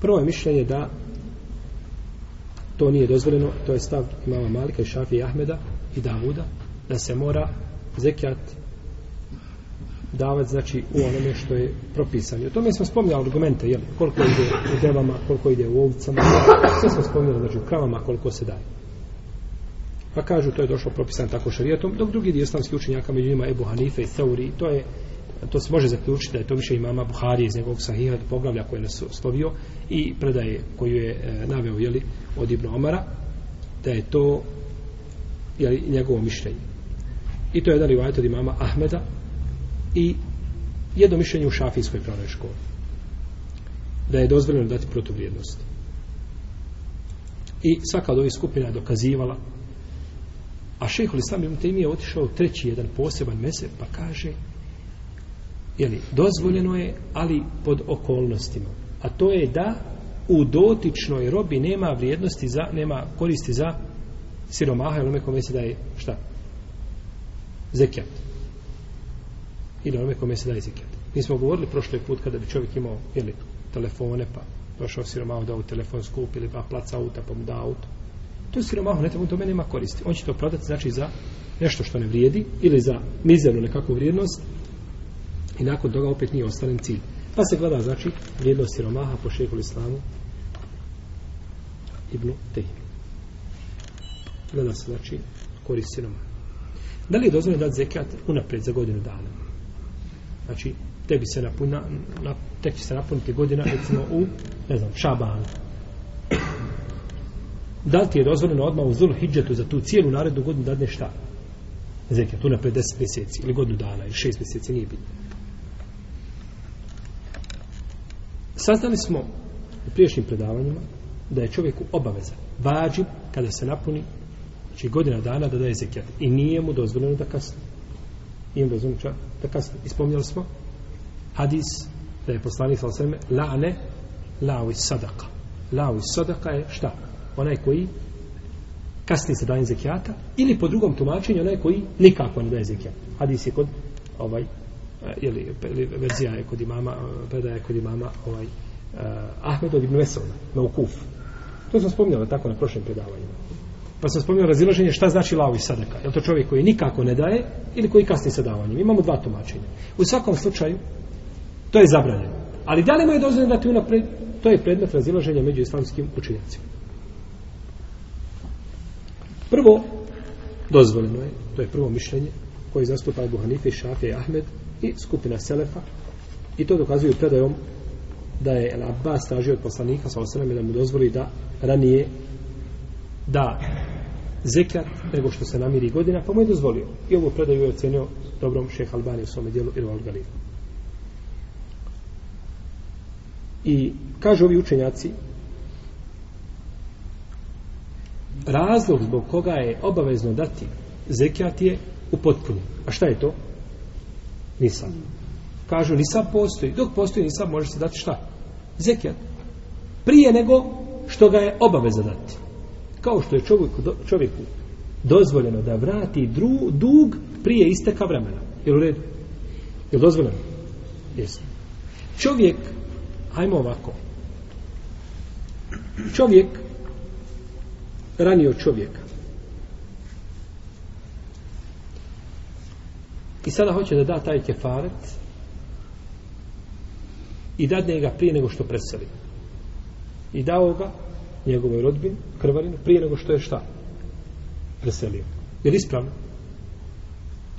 Prvo je mišljenje da to nije dozvoljeno, to je stav imama Malika i Šafi i Ahmeda i Davuda, da se mora zekijat davati znači u onome što je propisano. O tome smo spominjali argumente, jel? koliko ide u devama, koliko ide u ovcama, sve smo spominjali, znači u kravama koliko se daje. Pa kažu to je došlo propisano tako šarijetom, dok drugi dio islamski učenjaka među njima Ebu Hanife i Seuri, to je to se može zaključiti da je to više imama Buhari iz njegovog sahiha poglavlja koje je naslovio i predaje koju je e, naveo jeli, od Ibn Omara da je to jeli, njegovo mišljenje i to je jedan rivajet od imama Ahmeda i jedno mišljenje u šafijskoj pravnoj školi. Da je dozvoljeno dati protuvrijednost. I svaka od ovih skupina je dokazivala a šehol Islam ibn Taymi je otišao u treći jedan poseban mesec pa kaže jeli, dozvoljeno je ali pod okolnostima a to je da u dotičnoj robi nema vrijednosti za, nema koristi za siromaha ili kome se daje šta? Zekijat. Ili onome kome se daje zekijat. Mi smo govorili prošli put kada bi čovjek imao jeli, telefone pa došao siromahu da u telefon skupi ili pa placa auta pa mu da auto. To je siromahu, ne treba to nema koristi. On će to prodati znači za nešto što ne vrijedi ili za mizernu nekakvu vrijednost i nakon toga opet nije ostalen cilj. Pa se gleda znači vrijednost siromaha po šehu islamu Ibnu Tejmi. Gleda se znači korist siromaha. Da li je dozvoljeno dati zekat unapred za godinu dana? Znači, tebi se napuna, na, tek će se napuniti godina, recimo u, ne znam, šabanu. Da li ti je dozvoljeno odmah u Zul Hidžetu za tu cijelu narednu godinu da šta? Zekija, tu na 50 mjeseci, ili godinu dana, ili 6 mjeseci, nije bitno. Saznali smo u priješnjim predavanjima da je čovjeku obaveza, vađi kada se napuni znači godina dana da daje zekijat i nije mu dozvoljeno da kasni nije mu dozvoljeno čak da kasni ispomnjali smo hadis da je poslanik sa osvrme la'ne la'u sadaka la'u sadaka je šta? onaj koji kasni sa dajem zekijata ili po drugom tumačenju onaj koji nikako ne daje zekijat. Hadis je kod ovaj eh, ili, ili verzija je kod imama eh, predaja je kod imama ovaj eh, uh, Ahmed od Ibn Veselna na Ukuf to sam spomnjala tako na prošlim predavanjima Pa sam spomenuo razilaženje šta znači lavi sadaka. Je to čovjek koji nikako ne daje ili koji kasni sa davanjem? Imamo dva tumačenja. U svakom slučaju, to je zabranjeno. Ali da li mu je dozvoljeno dati unapred? To je predmet razilaženja među islamskim učinjacima. Prvo, dozvoljeno je, to je prvo mišljenje, koje zastupa Abu Hanife, Šafje i Ahmed i skupina Selefa. I to dokazuju predajom da je El Abbas tražio od poslanika sa osaname da mu dozvoli da ranije da zekat nego što se namiri godina, pa mu je dozvolio. I ovo predaju je ocenio dobrom šeha Albani u svome dijelu Irval Galil. I kažu ovi učenjaci razlog zbog koga je obavezno dati zekat je u potpuni. A šta je to? Nisam. Kažu nisam postoji. Dok postoji nisam može se dati šta? Zekat. Prije nego što ga je obaveza dati kao što je čovjeku, čovjeku dozvoljeno da vrati dru, dug prije isteka vremena. Jel u redu? Je dozvoljeno? Jesu. Čovjek, hajmo ovako, čovjek ranio čovjeka. I sada hoće da da taj kefaret i dadne ga prije nego što preseli. I dao ga njegovoj rodbini, krvarinu, prije nego što je šta? Preselio. Je li ispravno?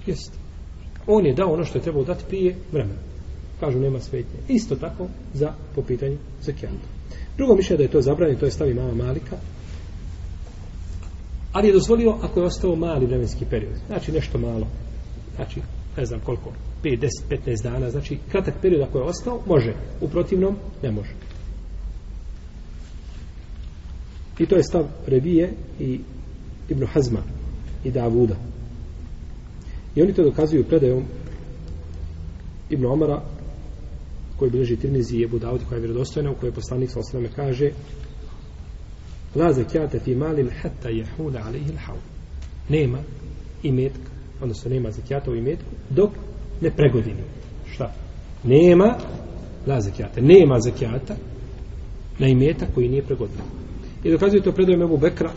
Jeste. On je dao ono što je trebalo dati prije vremena. Kažu, nema svetnje. Isto tako za po pitanju zekijanta. Drugo mišlje da je to zabranjeno, to je stavi mama Malika. Ali je dozvolio ako je ostao mali vremenski period. Znači nešto malo. Znači, ne znam koliko, 5, 10, 15 dana. Znači, kratak period ako je ostao, može. U protivnom, ne može. I to je stav Revije i Ibn Hazma i Davuda. I oni to dokazuju predajom Ibn Omara koji bilježi Tirmizi i Ebu Davud koja je vjerodostojna u kojoj poslanik sa osnovne kaže La zekijate fi malin hatta jehuna alihil l'hav nema imetka odnosno nema zekijata u imetku dok ne pregodini šta? nema la zekijata. nema zekijata na imeta koji nije pregodinio I dokazuje to predajem Ebu Bekra,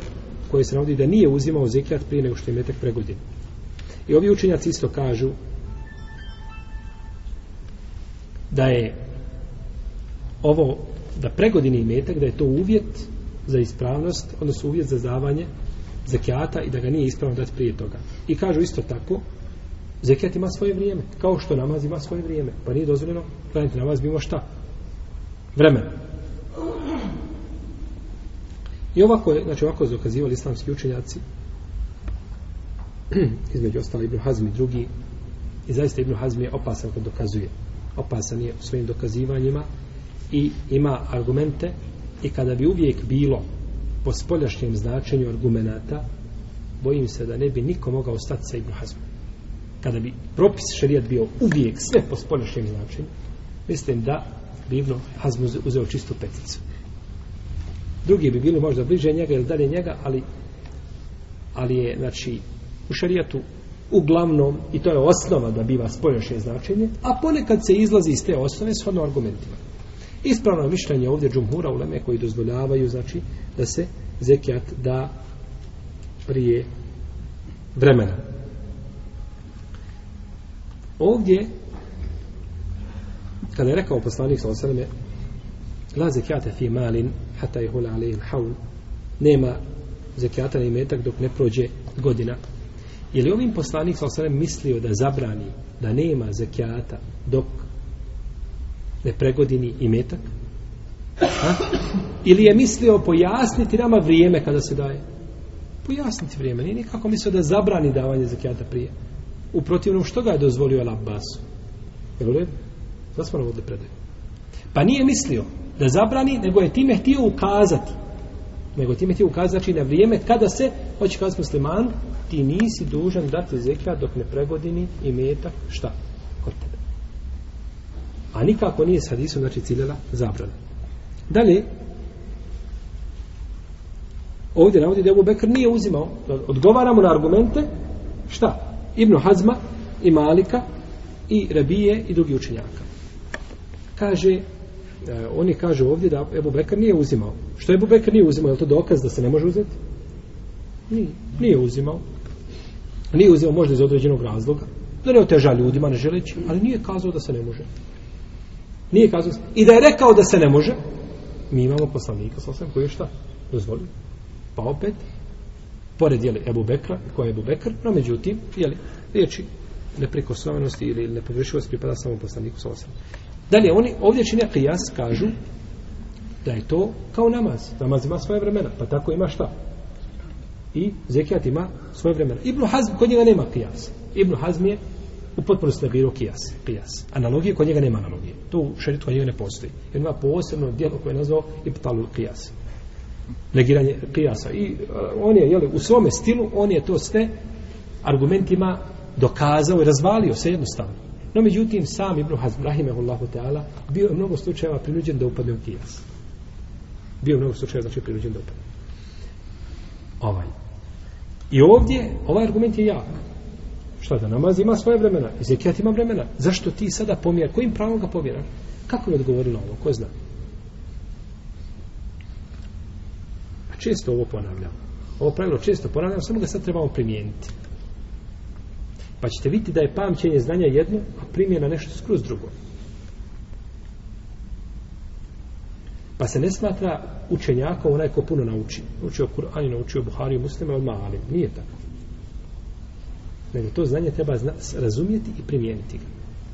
koji se navodi da nije uzimao zekijat prije nego što je metak pregodin. I ovi učenjaci isto kažu da je ovo, da pregodini metak, da je to uvjet za ispravnost, odnosno uvjet za davanje zekijata i da ga nije ispravno dati prije toga. I kažu isto tako, zekijat ima svoje vrijeme, kao što namaz ima svoje vrijeme. Pa nije dozvoljeno, klanjati namaz bimo šta? Vremena. I ovako je, znači ovako su dokazivali islamski učenjaci, između ostala Ibn Hazmi drugi, i zaista Ibn Hazmi je opasan kad dokazuje. opasan je u svojim dokazivanjima i ima argumente. I kada bi uvijek bilo po spoljašnjem značenju argumenata bojim se da ne bi niko mogao stati sa Ibn Hazmom. Kada bi propis šerijat bio uvijek sve po spoljašnjem značenju mislim da bi Ibn Hazm uzeo čistu peticu drugi bi bili možda bliže njega ili dalje njega ali ali je znači u šarijatu uglavnom i to je osnova da biva spoljašnje značenje a ponekad se izlazi iz te osnove shodno argumentima. Ispravno mišljenje ovdje džumhura u leme koji dozvoljavaju znači da se zekijat da prije vremena. Ovdje kada je rekao poslanik sa osaleme la zekijate fi malin hata je hula alejim haul. Nema zekijata na imetak dok ne prođe godina. Je li ovim poslanik sa osrem mislio da zabrani da nema zekijata dok ne pregodini imetak? Ha? ili je mislio pojasniti nama vrijeme kada se daje? Pojasniti vrijeme. Nije nikako mislio da zabrani davanje zekijata prije. U protivnom što ga je dozvolio Al Abbasu? Je li redu? smo navodili predaju. Pa nije mislio da zabrani, nego je time htio ukazati. Nego time htio ukazati, znači na vrijeme kada se, hoće kazati musliman, ti nisi dužan dati zekijat dok ne pregodini i metak, šta? Kod tebe. A nikako nije s hadisom, znači ciljela zabrana. Dalje, ovdje navodi da Ebu Bekr nije uzimao, odgovaramo na argumente, šta? Ibnu Hazma i Malika i Rabije i drugi učenjaka kaže e, oni kažu ovdje da Ebu Bekr nije uzimao. Što Ebu Bekr nije uzimao? Je to dokaz da se ne može uzeti? Nije, nije uzimao. Nije uzimao možda iz određenog razloga. Da ne oteža ljudima, ne želeći, ali nije kazao da se ne može. Nije kazao. I da je rekao da se ne može, mi imamo poslanika sa osam koji je šta? Dozvolio. Pa opet, pored jeli Ebu Bekra, koja je Ebu Bekr, no međutim, jeli, riječi neprikosnovenosti ili nepogrešivosti pripada samo poslaniku sa osam. Dalje, oni ovdje čine kijas, kažu da je to kao namaz. Namaz ima svoje vremena, pa tako ima šta? I zekijat ima svoje vremena. Ibn Hazm, kod njega nema kijas. Ibn Hazm je u potpunosti nabiro kijas. kijas. Analogije, kod njega nema analogije. To u šeritu kod njega ne postoji. Jer ima posebno dijelo koje je nazvao Ibtalu kijas. Negiranje kijasa. I uh, on je, jeli, u svome stilu, on je to sve argumentima dokazao i razvalio se jednostavno. No, međutim, sam Ibn Hazm, rahimehullahu ta'ala, bio je mnogo slučajeva prinuđen da upadne u kijas. Bio je mnogo slučajeva, znači, prinuđen da upadne. Ovaj. I ovdje, ovaj argument je jak. Šta da namaz ima svoje vremena, i zekijat ima vremena. Zašto ti sada pomjer, kojim pravom ga pomjeraš? Kako je odgovorilo ovo, ko zna? A često ovo ponavljam. Ovo pravilo često ponavljam, samo ga sad trebamo primijeniti. Pa ćete vidjeti da je pamćenje znanja jedno, a primjena nešto skroz drugo. Pa se ne smatra učenjaka onaj ko puno nauči. Učio Kur'an i naučio Buhari i muslima od mali. Nije tako. Nego to znanje treba zna, razumijeti i primijeniti ga.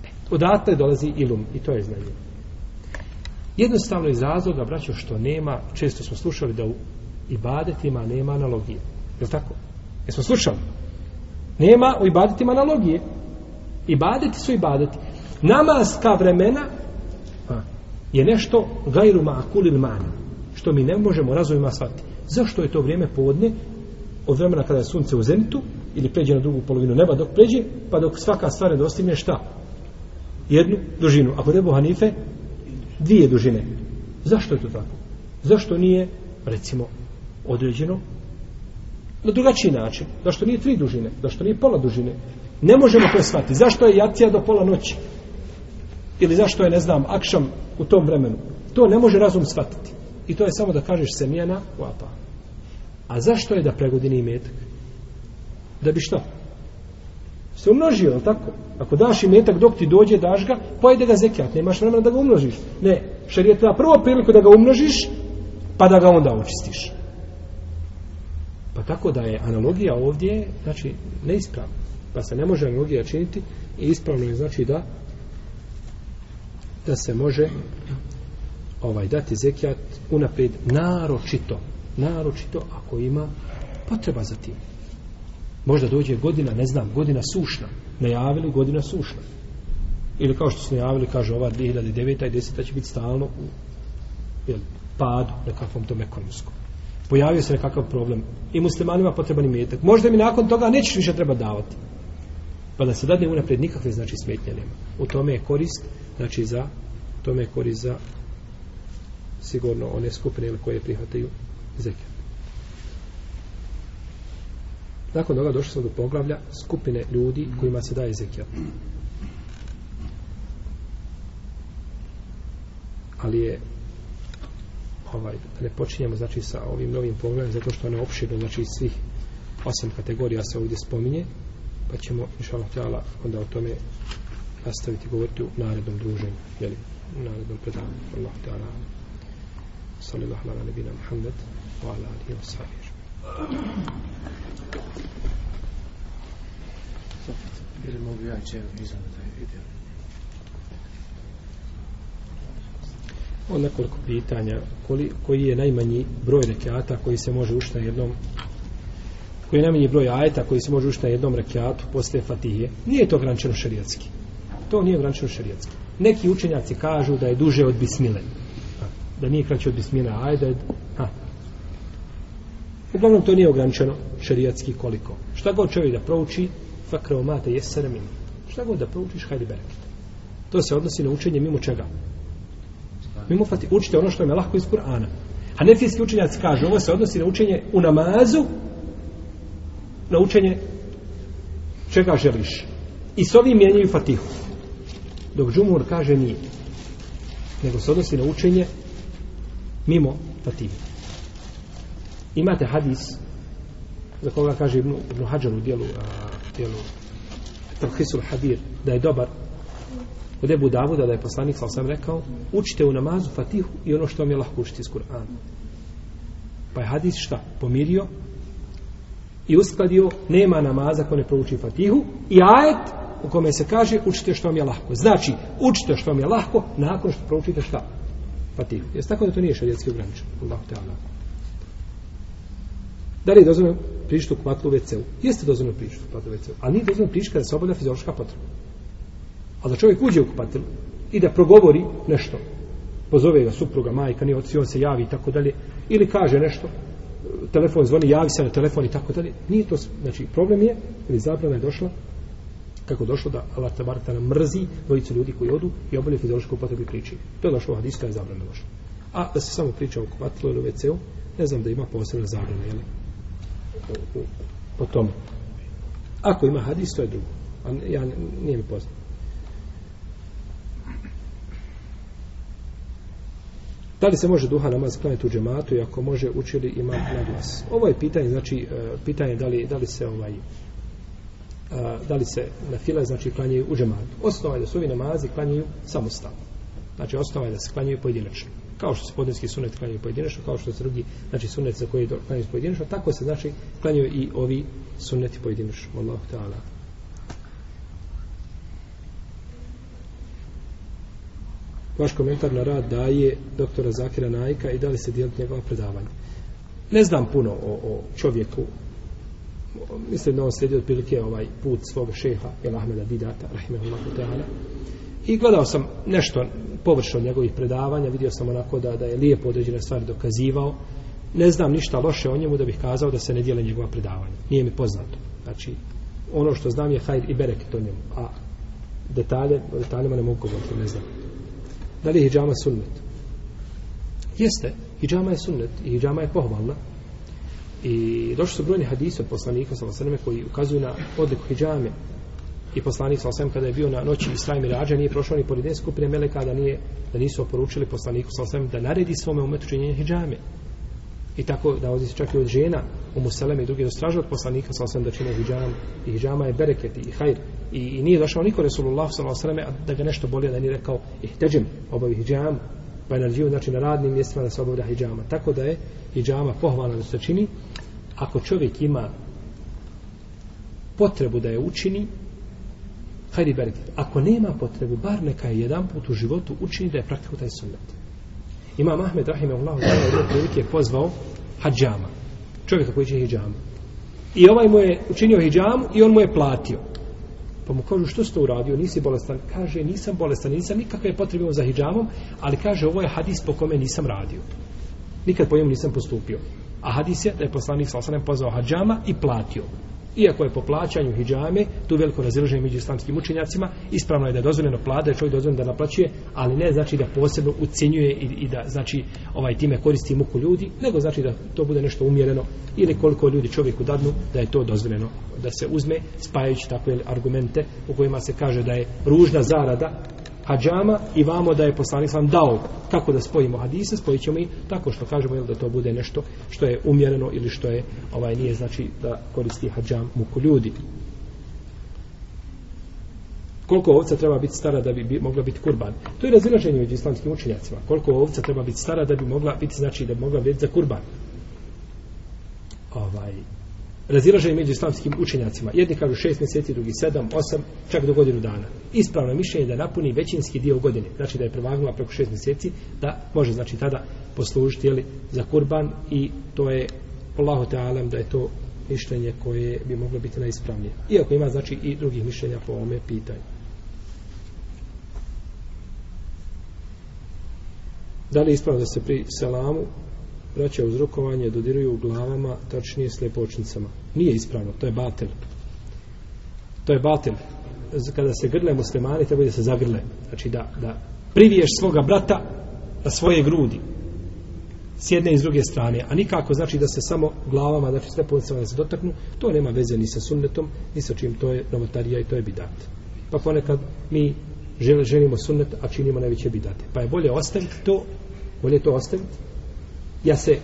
E, odatle dolazi ilum i to je znanje. Jednostavno iz razloga, braćo, što nema, često smo slušali da u ibadetima nema analogije. Je li tako? Jesmo slušali? Nema u ibadetima analogije. Ibadeti su ibadeti. Namaska vremena a, je nešto gajru ma'kulil ma'na. Što mi ne možemo razumima shvatiti. Zašto je to vrijeme podne od vremena kada je sunce u zenitu ili pređe na drugu polovinu neba dok pređe, pa dok svaka stvar ne dostigne šta? Jednu dužinu. Ako nebo Hanife, dvije dužine. Zašto je to tako? Zašto nije, recimo, određeno na drugačiji način. Zašto nije tri dužine? Zašto nije pola dužine? Ne možemo to shvatiti. Zašto je jacija do pola noći? Ili zašto je, ne znam, akšam u tom vremenu? To ne može razum shvatiti. I to je samo da kažeš semjena u apa. A zašto je da pregodini imetak? Da bi što? Se umnožio, ali tako? Ako daš imetak dok ti dođe, daš ga, pojede ga zekijat. Nemaš vremena da ga umnožiš. Ne, šarijet prvo priliku da ga umnožiš, pa da ga onda očistiš. Pa tako da je analogija ovdje, znači, neispravna. Pa se ne može analogija činiti i ispravno je znači da da se može ovaj dati zekijat unaprijed naročito naročito ako ima potreba za tim možda dođe godina, ne znam, godina sušna najavili godina sušna Ili kao što su najavili, kaže ova 2009. i 10. će biti stalno u jel, padu nekakvom tom ekonomskom. Pojavio se nekakav problem. I muslimanima potreban imetak. Možda mi nakon toga nećeš više treba davati. Pa da se dadne unaprijed nikakve znači smetnje nema. U tome je korist, znači za tome je korist za sigurno one skupine koje prihvataju zekijat. Nakon toga došli smo do poglavlja skupine ljudi kojima se daje zekijat. Ali je ovaj, da ne počinjemo znači sa ovim novim pogledom zato što ono opširno znači svih osam kategorija se ovdje spominje pa ćemo inšallah tjala onda o tome nastaviti govoriti u narednom druženju jeli, u narednom predavanju Allah ta'ala sallallahu ala nebina Muhammed wa ala alihi wa sahbihi Ili mogu ja izvan. O nekoliko pitanja. Koli, koji je najmanji broj rekiata koji se može ušti na jednom koji je najmanji broj ajeta koji se može ušti na jednom rekiatu posle Fatihe? Nije to ograničeno šerijatski. To nije ograničeno šerijatski. Neki učenjaci kažu da je duže od bismile. Da nije kraće od bismile ajda je ha. uglavnom to nije ograničeno šerijatski koliko. Šta god čovjek da prouči fakrao mate jes šta god da proučiš hajde bereket. To se odnosi na učenje mimo čega? Mimo fati, učite ono što je lahko iz Kur'ana. A učenjaci kažu, ovo se odnosi na učenje u namazu, na učenje čega želiš. I s ovim mijenjaju fatihu. Dok džumur kaže nije. Nego se odnosi na učenje mimo fatihu. Imate hadis za koga kaže Ibn, Ibn Hajar u dijelu, a, dijelu Tarhisul Hadir, da je dobar Kod Ebu Davuda da je poslanik sal sam rekao učite u namazu fatihu i ono što vam je lahko učiti iz Kur'ana. Pa je hadis šta? Pomirio i uskladio nema namaza ko ne prouči fatihu i ajet u kome se kaže učite što vam je lahko. Znači, učite što vam je lahko nakon što proučite šta? Fatihu. Jesi tako da to nije šarijetski ograničen? Allah te Da li je dozvoljeno prištu k vatlu WC-u? Jeste dozvoljeno prištu k vatlu WC-u, ali nije dozvoljeno prištu kada se obavlja fiziološka potreba. A da čovjek uđe u kupatilo i da progovori nešto, pozove ga supruga, majka, nije oci, on se javi i tako dalje, ili kaže nešto, telefon zvoni, javi se na telefon i tako dalje, nije to, znači problem je, ili zabrana je došla, kako došlo da Allah tabarata nam mrzi dvojicu ljudi koji odu i obolje fiziološku upotrebu i priči. To je došlo u hadiska je zabrana došla. A da se samo priča o kupatilu ili WC-u, ne znam da ima posebna zabrana, jel? Po tome. Ako ima hadis, to je drugo. A ja, nije mi poznat. Da li se može duha namaz klanjati u džematu i ako može učili ima na glas? Ovo je pitanje, znači, e, pitanje da li, da li se ovaj, e, da li se na file, znači, klanjaju u džematu. Osnova je da su ovi namazi klanjaju samostalno. Znači, osnova je da se klanjaju pojedinačno. Kao što se podneski sunet klanjaju pojedinačno, kao što se drugi, znači, sunet za koji klanjaju pojedinačno, tako se, znači, klanjaju i ovi suneti pojedinačno. Allahu ta'ala. Vaš komentar na rad daje doktora Zakira Najka i da li se dijeliti njegova predavanja. Ne znam puno o, o čovjeku, mislim da on slijedi otprilike ovaj put svog šeha, El Ahmeda Bidata, rahimahullahu ta'ala. I gledao sam nešto površno od njegovih predavanja, vidio sam onako da, da je lijepo određene stvari dokazivao. Ne znam ništa loše o njemu da bih kazao da se ne dijele njegova predavanja. Nije mi poznato. Znači, ono što znam je hajr i bereket o njemu, a detalje, o detaljima ne mogu govoriti, ne znam. Da li je hijjama sunnet? Jeste, hijjama je sunnet i hijjama je pohvalna. I došli su brojni hadisi od poslanika sa osaname koji ukazuju na odliku hijjame. I poslanik sa osaname kada je bio na noći Isra i Mirađa nije prošao ni pored skupine meleka da, nije, da nisu oporučili poslaniku sa osaname da naredi svome umetu činjenje hijjame. I tako da ovdje se čak i od žena u Museleme i drugi dostraže od poslanika sa osam da čine hijjam. I hijjama je bereket i hajr. I, i nije došao niko Resulullah s.a.v. da ga nešto bolje da nije rekao ihteđem obavi hijjam pa je znači na radnim mjestima da se obavlja hijjama tako da je hijjama pohvalna da se čini ako čovjek ima potrebu da je učini hajri bereket ako nema potrebu bar neka je jedan put u životu učini da je praktiko taj sunnet Imam Ahmed Rahimahullah je jedne prilike pozvao hađama čovjeka koji će hijjama i ovaj mu je učinio hijjamu i on mu je platio Pa mu kažu, što si to uradio, nisi bolestan? Kaže, nisam bolestan, nisam nikakve potrebe za hijđamom, ali kaže, ovo je hadis po kome nisam radio. Nikad po njemu nisam postupio. A hadis je da je poslanik sa osanem pozvao hađama i platio. Iako je po plaćanju hijjame, tu veliko razilaženje među islamskim učenjacima, ispravno je da je dozvoljeno plada, da je čovjek dozvoljeno da naplaćuje, ali ne znači da posebno ucenjuje i, i da znači ovaj time koristi muku ljudi, nego znači da to bude nešto umjereno ili koliko ljudi čovjeku dadnu da je to dozvoljeno da se uzme spajajući takve argumente u kojima se kaže da je ružna zarada hađama i vamo da je poslanik sam dao kako da spojimo hadise, spojit ćemo i tako što kažemo jel, da to bude nešto što je umjereno ili što je ovaj nije znači da koristi hađam muku ljudi. Koliko ovca treba biti stara da bi, bi mogla biti kurban? To je razilaženje među islamskim učenjacima. Koliko ovca treba biti stara da bi mogla biti znači da bi mogla biti za kurban? Ovaj, razilaženje među islamskim učenjacima. Jedni kažu šest mjeseci, drugi sedam, osam, čak do godinu dana. Ispravno mišljenje da napuni većinski dio godine, znači da je prevagnula preko šest mjeseci, da može znači tada poslužiti jeli, za kurban i to je Allahu te alam da je to mišljenje koje bi moglo biti najispravnije. Iako ima znači i drugih mišljenja po ovome pitanju. Da li je ispravno da se pri selamu braća uz rukovanje dodiruju glavama, tačnije slepočnicama. Nije ispravno, to je batel. To je batel. Kada se grle muslimani, treba da se zagrle. Znači da, da priviješ svoga brata na svoje grudi. S jedne i s druge strane. A nikako znači da se samo glavama, znači slepočnicama da se dotaknu. To nema veze ni sa sunnetom, ni sa čim. To je novotarija i to je bidat. Pa ponekad mi želimo sunnet, a činimo najveće bidate. Pa je bolje ostaviti to, bolje to ostaviti, ja se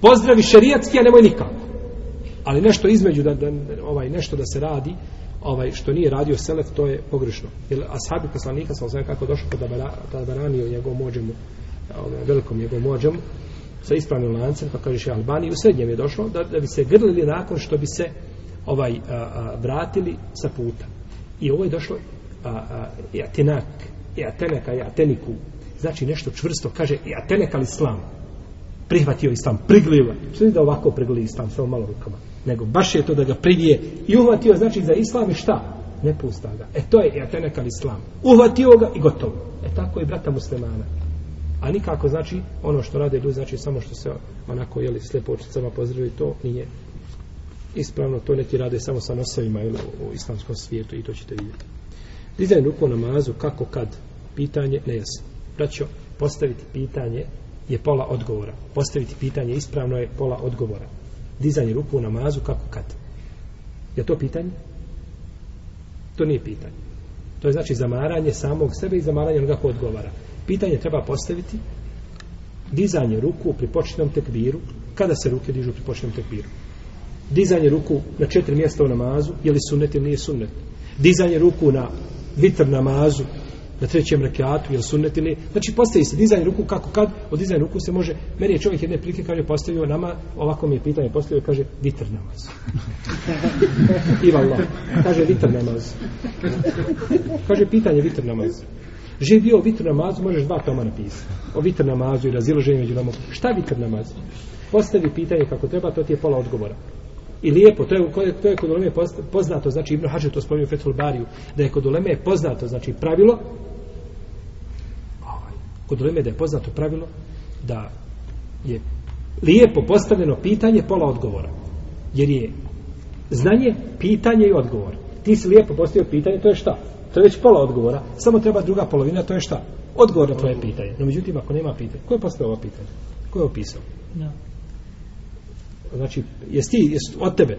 pozdravi šerijatski, a nemoj nikako. Ali nešto između, da, da, ovaj, nešto da se radi, ovaj, što nije radio Selef, to je pogrešno. Jer ashabi poslanika, sa znam kako došao kod da barani o njegovom mođemu, ovaj, velikom njegovom mođemu, sa ispravnim lancem, pa kažeš Albani, u srednjem je došlo, da, da bi se grlili nakon što bi se ovaj a, a, vratili sa puta. I ovo je došlo a, a, jatenak, jateneka, jateniku, znači nešto čvrsto, kaže jatenek al islam, prihvatio islam, priglila. Što da ovako priglili islam, samo malo rukama. Nego baš je to da ga prigije i uhvatio, znači za islam i šta? Ne pusta ga. E to je jatenekal islam. Uhvatio ga i gotovo. E tako je brata muslimana. A nikako znači ono što rade ljudi, znači samo što se onako jeli slepo očicama pozdravili, to nije ispravno. To neki rade samo sa nosovima ili u islamskom svijetu i to ćete vidjeti. Dizajn ruku namazu, kako kad? Pitanje, nejasno. Braćo, postaviti pitanje je pola odgovora. Postaviti pitanje ispravno je pola odgovora. Dizanje ruku u namazu kako kad? Je to pitanje? To nije pitanje. To je znači zamaranje samog sebe i zamaranje onoga ko odgovara. Pitanje treba postaviti dizanje ruku pri početnom tekbiru. Kada se ruke dižu pri početnom tekbiru? Dizanje ruku na četiri mjesta u namazu, je li sunnet ili nije sunnet? Dizanje ruku na vitr namazu, na trećem rekiatu ili sunnet ili znači postavi se dizajn ruku kako kad od dizajn ruku se može. Meni je čovjek jedne prilike kaže postavio nama ovako mi je pitanje postavio kaže vitr namaz. I Allah. Kaže vitr namaz. Kaže pitanje vitr namaz. Že bio vitr namaz možeš dva toma napisati. O vitr namazu i raziloženju među nama. Šta vitr namaz? Postavi pitanje kako treba to ti je pola odgovora. I lijepo, to je, to je kod uleme poznato, znači Ibn Hađer to spomenuo u Fethul Bariju, da je kod uleme poznato, znači pravilo, kod uleme da je poznato pravilo, da je lijepo postavljeno pitanje pola odgovora. Jer je znanje, pitanje i odgovor. Ti si lijepo postavio pitanje, to je šta? To je već pola odgovora. Samo treba druga polovina, to je šta? Odgovor na tvoje pitanje. No, međutim, ako nema pitanja, ko je postavio ovo pitanje? Ko je opisao? No. Znači, jesi ti, jesi od tebe?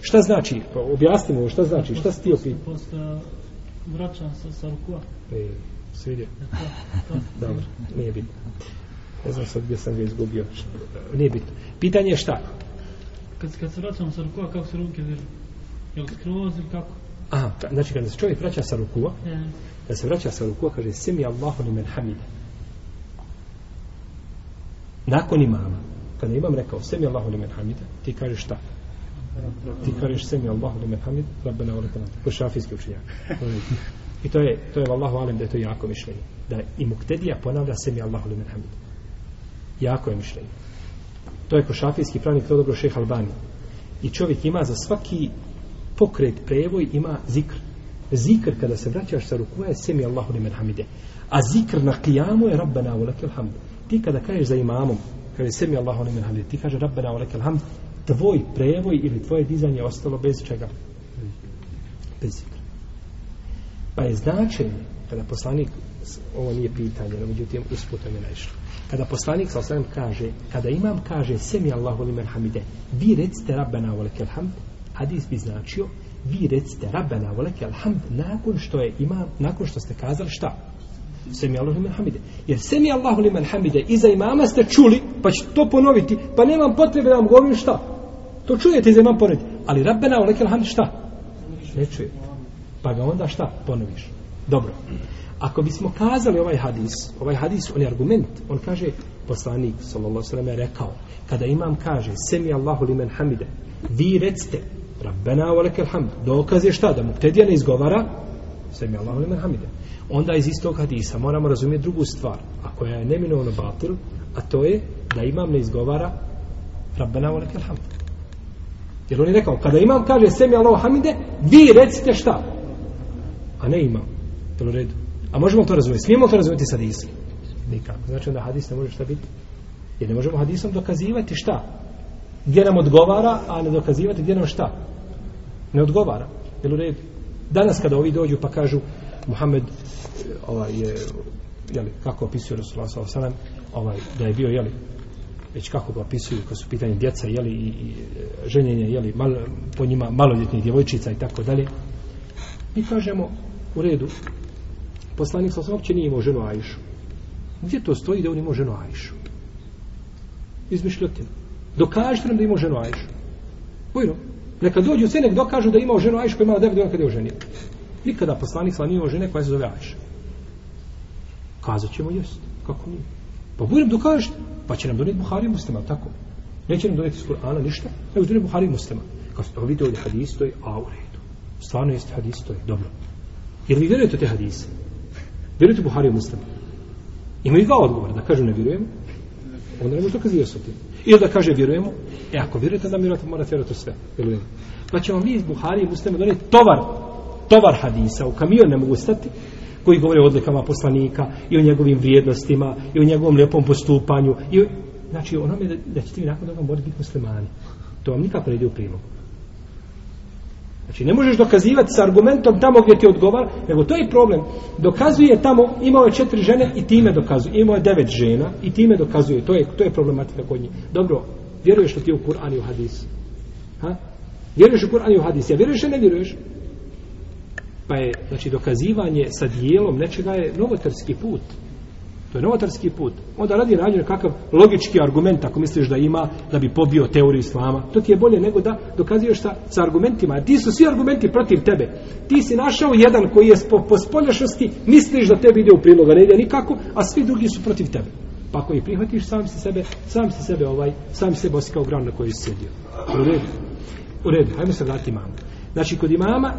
Šta znači? Pa objasni mu, šta znači? Šta si ti opitao? Posle vraćam se sa rukua. E, svidio. Dobro, nije bitno. Ne znam sad gdje sam ga izgubio. Nije bitno. Pitanje je šta? Kad, kad se vraćam sa rukua, kako se ruke vežu? Je li skroz ili kako? Aha, znači kada se čovjek vraća sa rukua, E, kada se vraća sa rukua, kaže Semi Allahu li hamide. Nakon imama, kada imam rekao Semi Allahu li hamide, ti kažeš šta? Ti kažeš Semi Allahu li men hamide, Rabbena hamd. To je šafijski učenjak. I to je, to je vallahu alem da je to jako mišljenje. Da i muktedija ponavlja Semi Allahu li hamid. Jako je mišljenje. To je ko šafijski pravnik, to dobro šeh Albani. I čovjek ima za svaki pokret, prevoj, ima zikr. Zikr kada se vraćaš sa rukua je semi Allahu limen hamide. A zikr na qiyamu je Rabbena u lakal hamd. Ti kada kažeš za imamom, kaže semi Allahu limen hamide, ti kaže Rabbena u lakal hamd, tvoj prevoj ili tvoje dizanje je ostalo bez čega? Bez zikra. Pa je značenje, kada poslanik, ovo nije pitanje, no međutim usputom je naišlo. Kada poslanik sa osvijem kaže, kada imam kaže semi Allahu limen hamide, vi recite Rabbena wa hamd, hadis bi značio, vi recite Rabbena wa lakal hamd nakon što je imam, nakon što ste kazali šta? Semi Allahu limen hamide. Jer semi Allahu limen hamide iza imama ste čuli, pa ću to ponoviti, pa nemam potrebe da vam govorim šta. To čujete iza imam ponoviti. Ali Rabbena wa hamd šta? Ne čujete. Pa ga onda šta? Ponoviš. Dobro. Ako bismo kazali ovaj hadis, ovaj hadis, on je argument, on kaže, poslanik, sallallahu sallam, je rekao, kada imam kaže, semi Allahu limen hamide, vi recite, Rabbena velekel hamd, dokaz je šta, da mu tedija ne izgovara, semi Allahu limen hamide. Onda iz istog hadisa moramo razumjeti drugu stvar, a koja je neminovno batil, a to je da imam ne izgovara Rabbena velekel hamd. Jer on je rekao, kada imam kaže semi Allahu hamide, vi recite šta? A ne imam. Jel u redu. A možemo to razumjeti? Smijemo to razumjeti sa hadisom? Nikako. Znači onda hadis ne može šta biti? Jer ne možemo hadisom dokazivati šta? Gdje nam odgovara, a ne dokazivati gdje nam šta? Ne odgovara. Jel u redu? Danas kada ovi dođu pa kažu Muhammed ovaj je jeli, kako opisuje Rasulullah s.a.v. ovaj, da je bio jeli, već kako ga opisuju kad su pitanje djeca jeli, i, i e, ženjenje jeli, mal, po njima maloljetnih djevojčica i tako dalje mi kažemo u redu poslanik sa uopće nije imao ženu Ajšu. Gdje to stoji da on imao ženu Ajšu? Izmišljotina. Dokažite nam da imao ženu Ajšu. Bojno. Neka dođu sve, nek dokažu da imao ženu Ajšu koja imala 9 godina kada je oženio. Nikada poslanik sa nije imao žene koja se zove Ajša. Kazat ćemo jest. Kako nije? Pa budem dokažite. Pa će nam doneti Buhari muslima, tako? Neće nam doneti iz Kur'ana ništa, nego doneti Buhari muslima. Kao ste vidite ovdje hadis, to je a u redu. Stvarno jeste hadis, to je dobro. Jer vi vjerujete te hadise? Vjerujete Buhari i Muslim? Imaju dva odgovora. Da kažu ne vjerujemo, onda ne može dokazivati sa tim. Ili da kaže vjerujemo, e ako vjerujete, da morate, morate vjerujete sve. Vjerujemo. Pa ćemo mi iz Buhari i Muslima donijeti tovar, tovar hadisa, u kamion ne mogu stati, koji govore o odlikama poslanika i o njegovim vrijednostima i o njegovom lijepom postupanju. I o, znači, onome da, da ćete vi nakon toga morati biti muslimani. To vam nikako ne ide u prilog. Znači, ne možeš dokazivati sa argumentom tamo gdje ti odgovara, nego to je problem. Dokazuje tamo, imao je četiri žene i time dokazuje. Imao je devet žena i time dokazuje. To je, to je problematika kod njih. Dobro, vjeruješ li ti u Kur'an i u hadis? Ha? Vjeruješ u Kur'an i u hadis? Ja vjeruješ ili ne vjeruješ? Pa je, znači, dokazivanje sa dijelom nečega je novotarski put. To je novotarski put. Onda radi rađen kakav logički argument, ako misliš da ima, da bi pobio teoriju islama. To ti je bolje nego da dokazuješ sa, sa argumentima. A ti su svi argumenti protiv tebe. Ti si našao jedan koji je po, po spoljašnosti, misliš da tebi ide u priloga, ne ide nikako, a svi drugi su protiv tebe. Pa ako ih prihvatiš, sam si sebe, sam si sebe ovaj, sam si sebe osikao gran na kojoj si sjedio. U redu. U redu. Hajmo se vratiti imamu. Znači, kod imama,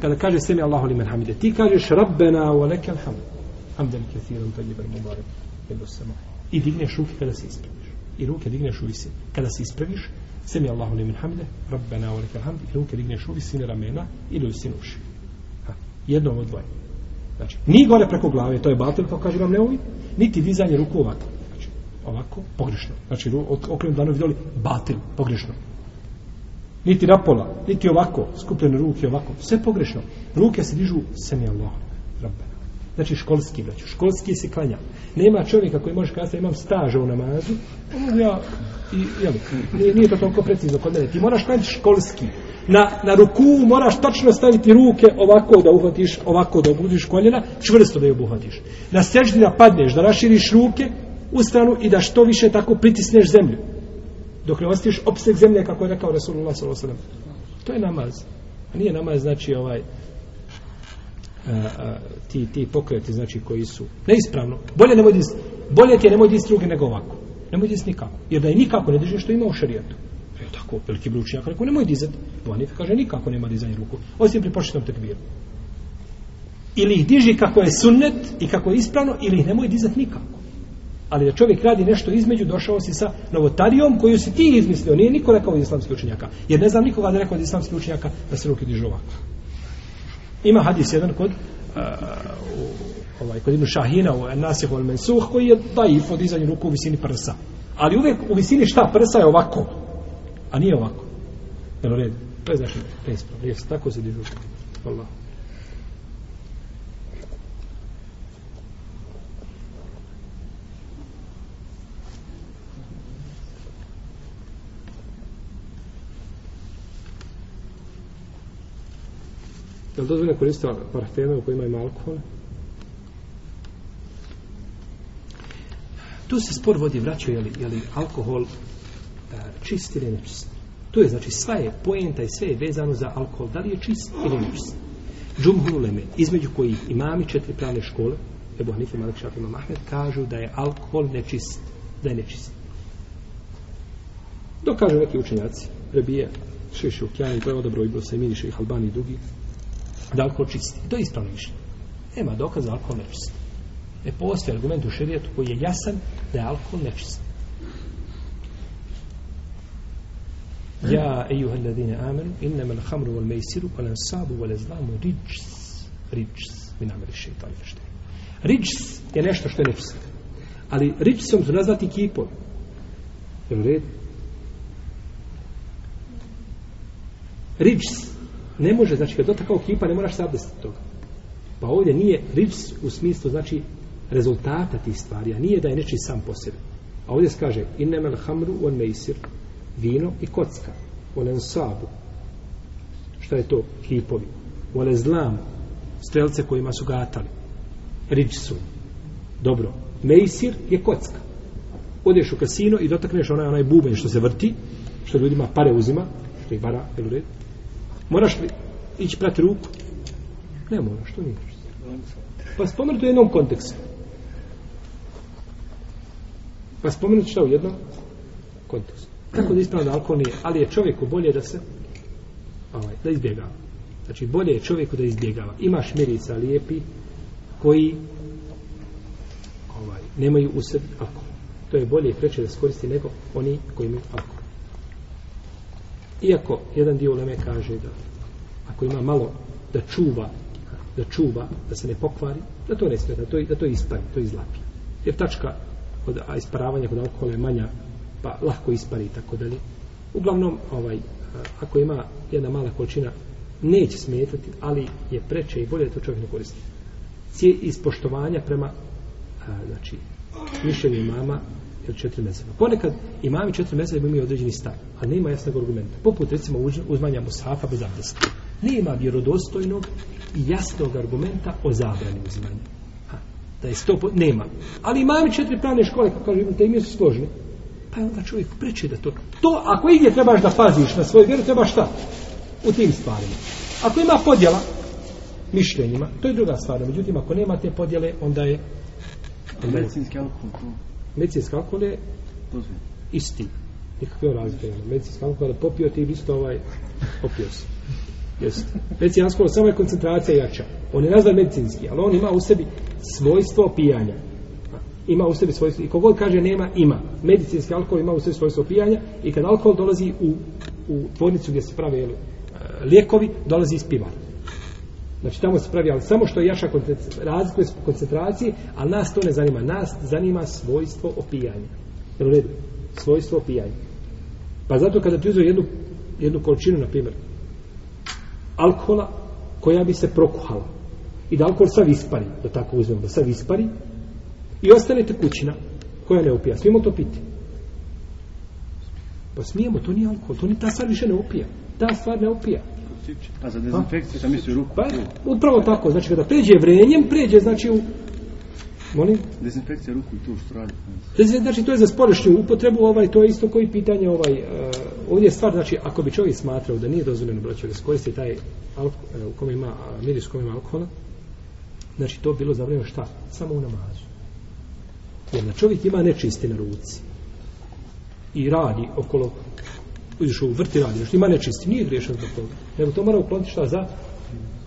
kada kaže semi Allahu li hamide, ti kažeš Rabbena wa lekel hamd hamdan kathiran tayyiban mubarak ila sama i digneš ruke kada se ispraviš. I ruke digneš u visini kada se ispraviš sami Allahu limen hamde rabbana wa lakal hamd i ruke digneš u visini ramena ili u visini uši. Ha jedno od dvoje. Znači ni gore preko glave to je batil kao kaže vam ne uvi. Niti dizanje ruku ovako. Znači ovako pogrešno. Znači okrenu dano doli batil pogrešno. Niti napola, niti ovako, skupljene ruke ovako, sve pogrešno. Ruke se dižu sami Allah. Znači školski, znači Školski se klanja. Nema čovjeka koji može kazati imam staža u namazu. Mm, ja, i, jel, nije, nije to toliko precizno kod mene. Ti moraš klanjati školski. Na, na ruku moraš tačno staviti ruke ovako da uhvatiš, ovako da obudiš koljena, čvrsto da je obuhvatiš. Na seždi da padneš, da raširiš ruke u stranu i da što više tako pritisneš zemlju. Dok ne ostiš opseg zemlje, kako je rekao Rasulullah s.a.v. To je namaz. A nije namaz, znači, ovaj, ti, ti pokreti, znači, koji su neispravno. Bolje nemoj dis, bolje ti je nemoj dis druge nego ovako. Nemoj dis nikako. Jer da je nikako ne držiš što ima u šarijetu. E, tako, veliki bručnjak, rekao, nemoj dizati. Pa Vanif kaže, nikako nema dizanje ruku. Osim pri početnom tekbiru. Ili ih diži kako je sunnet i kako je ispravno, ili ih nemoj dizati nikako. Ali da čovjek radi nešto između, došao si sa novotarijom koju si ti izmislio. Nije niko rekao od islamskih učenjaka. Jer ne znam nikoga da rekao od islamskih učenjaka da se ruke dižu ovako. Ima hadis jedan kod uh, ovaj, kod Ibn Šahina u Nasih al Mensuh koji je daif od izanju ruku u visini prsa. Ali uvijek u visini šta prsa je ovako. A nije ovako. Jel u redu? To je znači neispravno. Jesi, tako se dižu. Allah. Je li dozvoljeno koristiti parfeme u kojima ima alkohol? Tu se spor vodi vraćaju je li, je li alkohol e, čist ili nečist. Tu je, znači, sva je poenta i sve je vezano za alkohol. Da li je čist ili nečist? Džumhululeme, između kojih imami četiri pravne škole, Ebu Hanife, Malik Šafi, Imam Ahmed, kažu da je alkohol nečist. Da je nečist. Dok kažu neki učenjaci, Rebija, Šeši Ukjani, to je odabro Ibro Semini, Šeši Albani i drugi, da alkohol čisti. To je ispravno mišljenje. Nema dokaza da alkohol nečist. Ne postoji argument u šerijetu koji je jasan da je alkohol nečist. Ja, ejuha alladine amenu, innama l'hamru wal mejsiru, wal ansabu, wal ezlamu, riđs, riđs, min ameli šeitani fešte. Riđs je nešto što je nečist. Ali riđsom su nazvati kipovi. Jel u redu? Riđs ne može, znači kad dotakao kipa ne moraš se abdestiti toga. Pa ovdje nije rips u smislu znači rezultata tih stvari, a nije da je neči sam po sebi. A ovdje se kaže innemel hamru on mejsir, vino i kocka on sabu šta je to? Kipovi. On zlam strelce kojima su gatali Ričsu. dobro. Mejsir je kocka. Odeš u kasino i dotakneš onaj, onaj buben što se vrti što ljudima pare uzima što ih bara, jel u redu? Moraš li ići prati ruku? Ne moraš, to nije. Pa spomenuti u jednom kontekstu. Pa spomenuti šta u jednom kontekstu. Tako da ispravno da alkohol nije, ali je čovjeku bolje da se ovaj, da izbjegava. Znači, bolje je čovjeku da izbjegava. Imaš mirica lijepi koji ovaj, nemaju u sebi alkohol. To je bolje i preče da se koristi nego oni koji imaju alkohol. Iako jedan dio uleme kaže da ako ima malo da čuva, da čuva, da se ne pokvari, da to ne smije, da to, da to ispari, to izlapi. Jer tačka kod a isparavanja kod alkohola je manja, pa lahko ispari i tako dalje. Uglavnom, ovaj, ako ima jedna mala količina, neće smetati, ali je preče i bolje da to čovjek ne koristi. Cije ispoštovanja prema a, znači, mišljenju mama ili četiri mezeba. Ponekad imami četiri mezeba imaju određeni stav, a nema jasnog argumenta. Poput recimo uzmanja mushafa bez abdesta. Nema vjerodostojnog i jasnog argumenta o zabrani uzmanja. Ha, da je sto, nema. Ali imami četiri pravne škole, kako kaže Ibn im su složni. Pa je onda čovjek preče da to... To, ako igdje trebaš da paziš na svoju vjeru, treba šta? U tim stvarima. Ako ima podjela mišljenjima, to je druga stvar. Međutim, ako nema te podjele, onda je... Medicinski alkohol, medicinski alkohol je isti. Nikakve razlike. Medicinski alkohol da popio ti isto ovaj popio se. Jest. Medicinski alkohol samo je koncentracija jača. On je nazvan medicinski, ali on ima u sebi svojstvo pijanja. Ima u sebi svojstvo. I kogod kaže nema, ima. Medicinski alkohol ima u sebi svojstvo pijanja i kad alkohol dolazi u, u tvornicu gdje se prave jeli, lijekovi, dolazi iz pivara. Znači tamo se pravi, ali samo što je jaša razlikuje koncentraciji, ali nas to ne zanima. Nas zanima svojstvo opijanja. Jel u redu? Svojstvo opijanja. Pa zato kada ti uzeo jednu, jednu količinu, na primjer, alkohola koja bi se prokuhala i da alkohol sav ispari, da tako uzmemo, da sav ispari i ostane tekućina koja ne opija. Smijemo to piti? Pa smijemo, to nije alkohol, to ni ta stvar više ne opija. Ta stvar ne opija. Pa za dezinfekciju sam mislio ruku. Pa, upravo tako, znači kada pređe vrenjem, pređe znači u... Molim? Dezinfekcija ruku i tu što radi. Znači to je za spolješnju upotrebu, ovaj, to je isto koji pitanje, ovaj, uh, ovdje je stvar, znači ako bi čovjek smatrao da nije dozvoljeno braćo da se koristi taj alko, uh, u kome ima uh, miris, u kome ima alkohola, znači to bilo zabranjeno šta? Samo u namazu. Jer na čovjek ima nečisti na ruci i radi okolo uđeš u vrti radi, znači ima nečisti, nije griješan zbog toga. Nego to mora ukloniti šta za?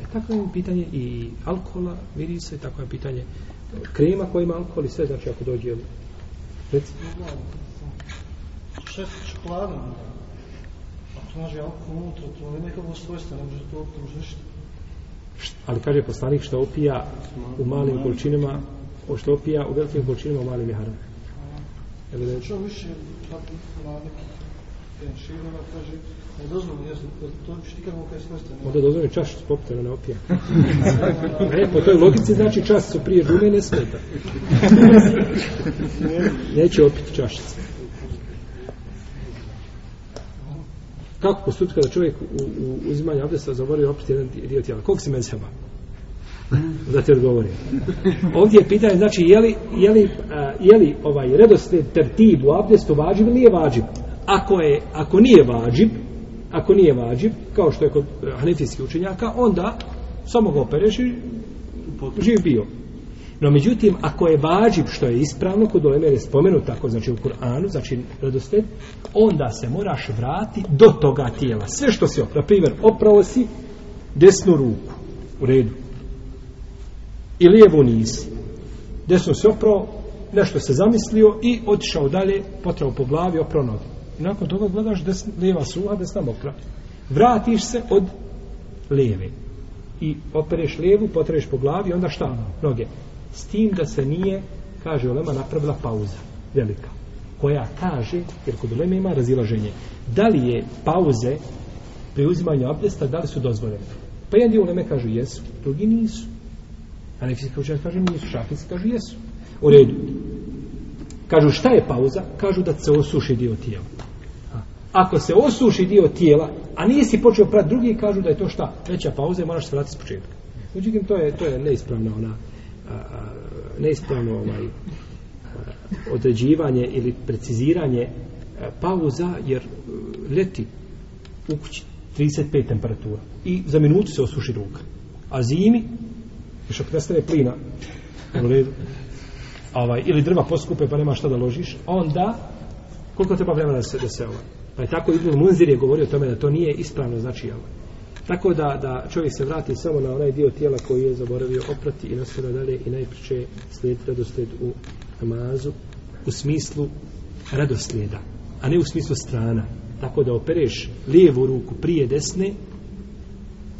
E, tako je pitanje i alkohola, mirisa i tako je pitanje krema koja ima alkohol i sve, znači ako dođe reci. Šef čokolada, ako nađe alkohol unutra, to je nekako svojstvo, ne može to optužiti. Ali kaže poslanik što opija u malim količinama, o što opija u velikim količinama u malim je haram. Jel da je Što više, tako ima neki jedan širina, kaže, ne dozvoljeno, jesu, to ćeš nikad mogu kaj smesta. Onda dozvoljeno čašicu popite, ne opija. Ne, po toj logici znači čašicu prije džume ne smeta. Neće opiti čašice. Kako postupiti kada čovjek u, u uzimanju abdesta zavori opiti jedan dio tijela? Koliko si mezheba? Da ti odgovorim. Ovdje je pitanje, znači, je li, je li, a, je li ovaj redosled tertib u abdestu vađib ili nije vađib? Ako, je, ako nije vađib, ako nije vađib, kao što je kod eh, hanefijskih učenjaka, onda samo ga opereš i živ bio. No međutim, ako je vađib što je ispravno, kod uleme je spomenuto tako, znači u Kur'anu, znači redosled, onda se moraš vrati do toga tijela. Sve što si oprao, na primjer, oprao si desnu ruku, u redu, i lijevu nisi. Desno se oprao, nešto se zamislio i otišao dalje, potrao po glavi, oprao noge. I nakon toga gledaš desna, lijeva suha, desna mokra. Vratiš se od lijeve. I opereš lijevu, potreš po glavi, onda šta? Noge. S tim da se nije, kaže Olema, napravila pauza. Velika. Koja kaže, jer kod Olema ima razilaženje, da li je pauze pri uzimanju abdesta, da li su dozvoljene? Pa jedan dio Oleme kaže jesu, drugi nisu. A neki se učenjaci kažu nisu, šafici kažu jesu. U redu. Kažu šta je pauza? Kažu da se osuši dio tijela. Ako se osuši dio tijela, a nisi počeo prati drugi, kažu da je to šta? Veća pauza i moraš se vratiti s početka. Međutim, to je, to je neispravna ona, a, a, neispravno ovaj, a, određivanje ili preciziranje a, pauza, jer a, leti u kući 35 temperatura i za minutu se osuši ruka. A zimi još ako nestane plina u redu ovaj, ili drva poskupe pa nema šta da ložiš onda koliko treba vremena da se, da se ovaj pa je tako Ibn Munzir je govorio o tome da to nije ispravno znači ovaj. tako da, da čovjek se vrati samo na onaj dio tijela koji je zaboravio oprati i nastavlja dalje i najpriče slijed redosled u namazu u smislu redoslijeda a ne u smislu strana tako da opereš lijevu ruku prije desne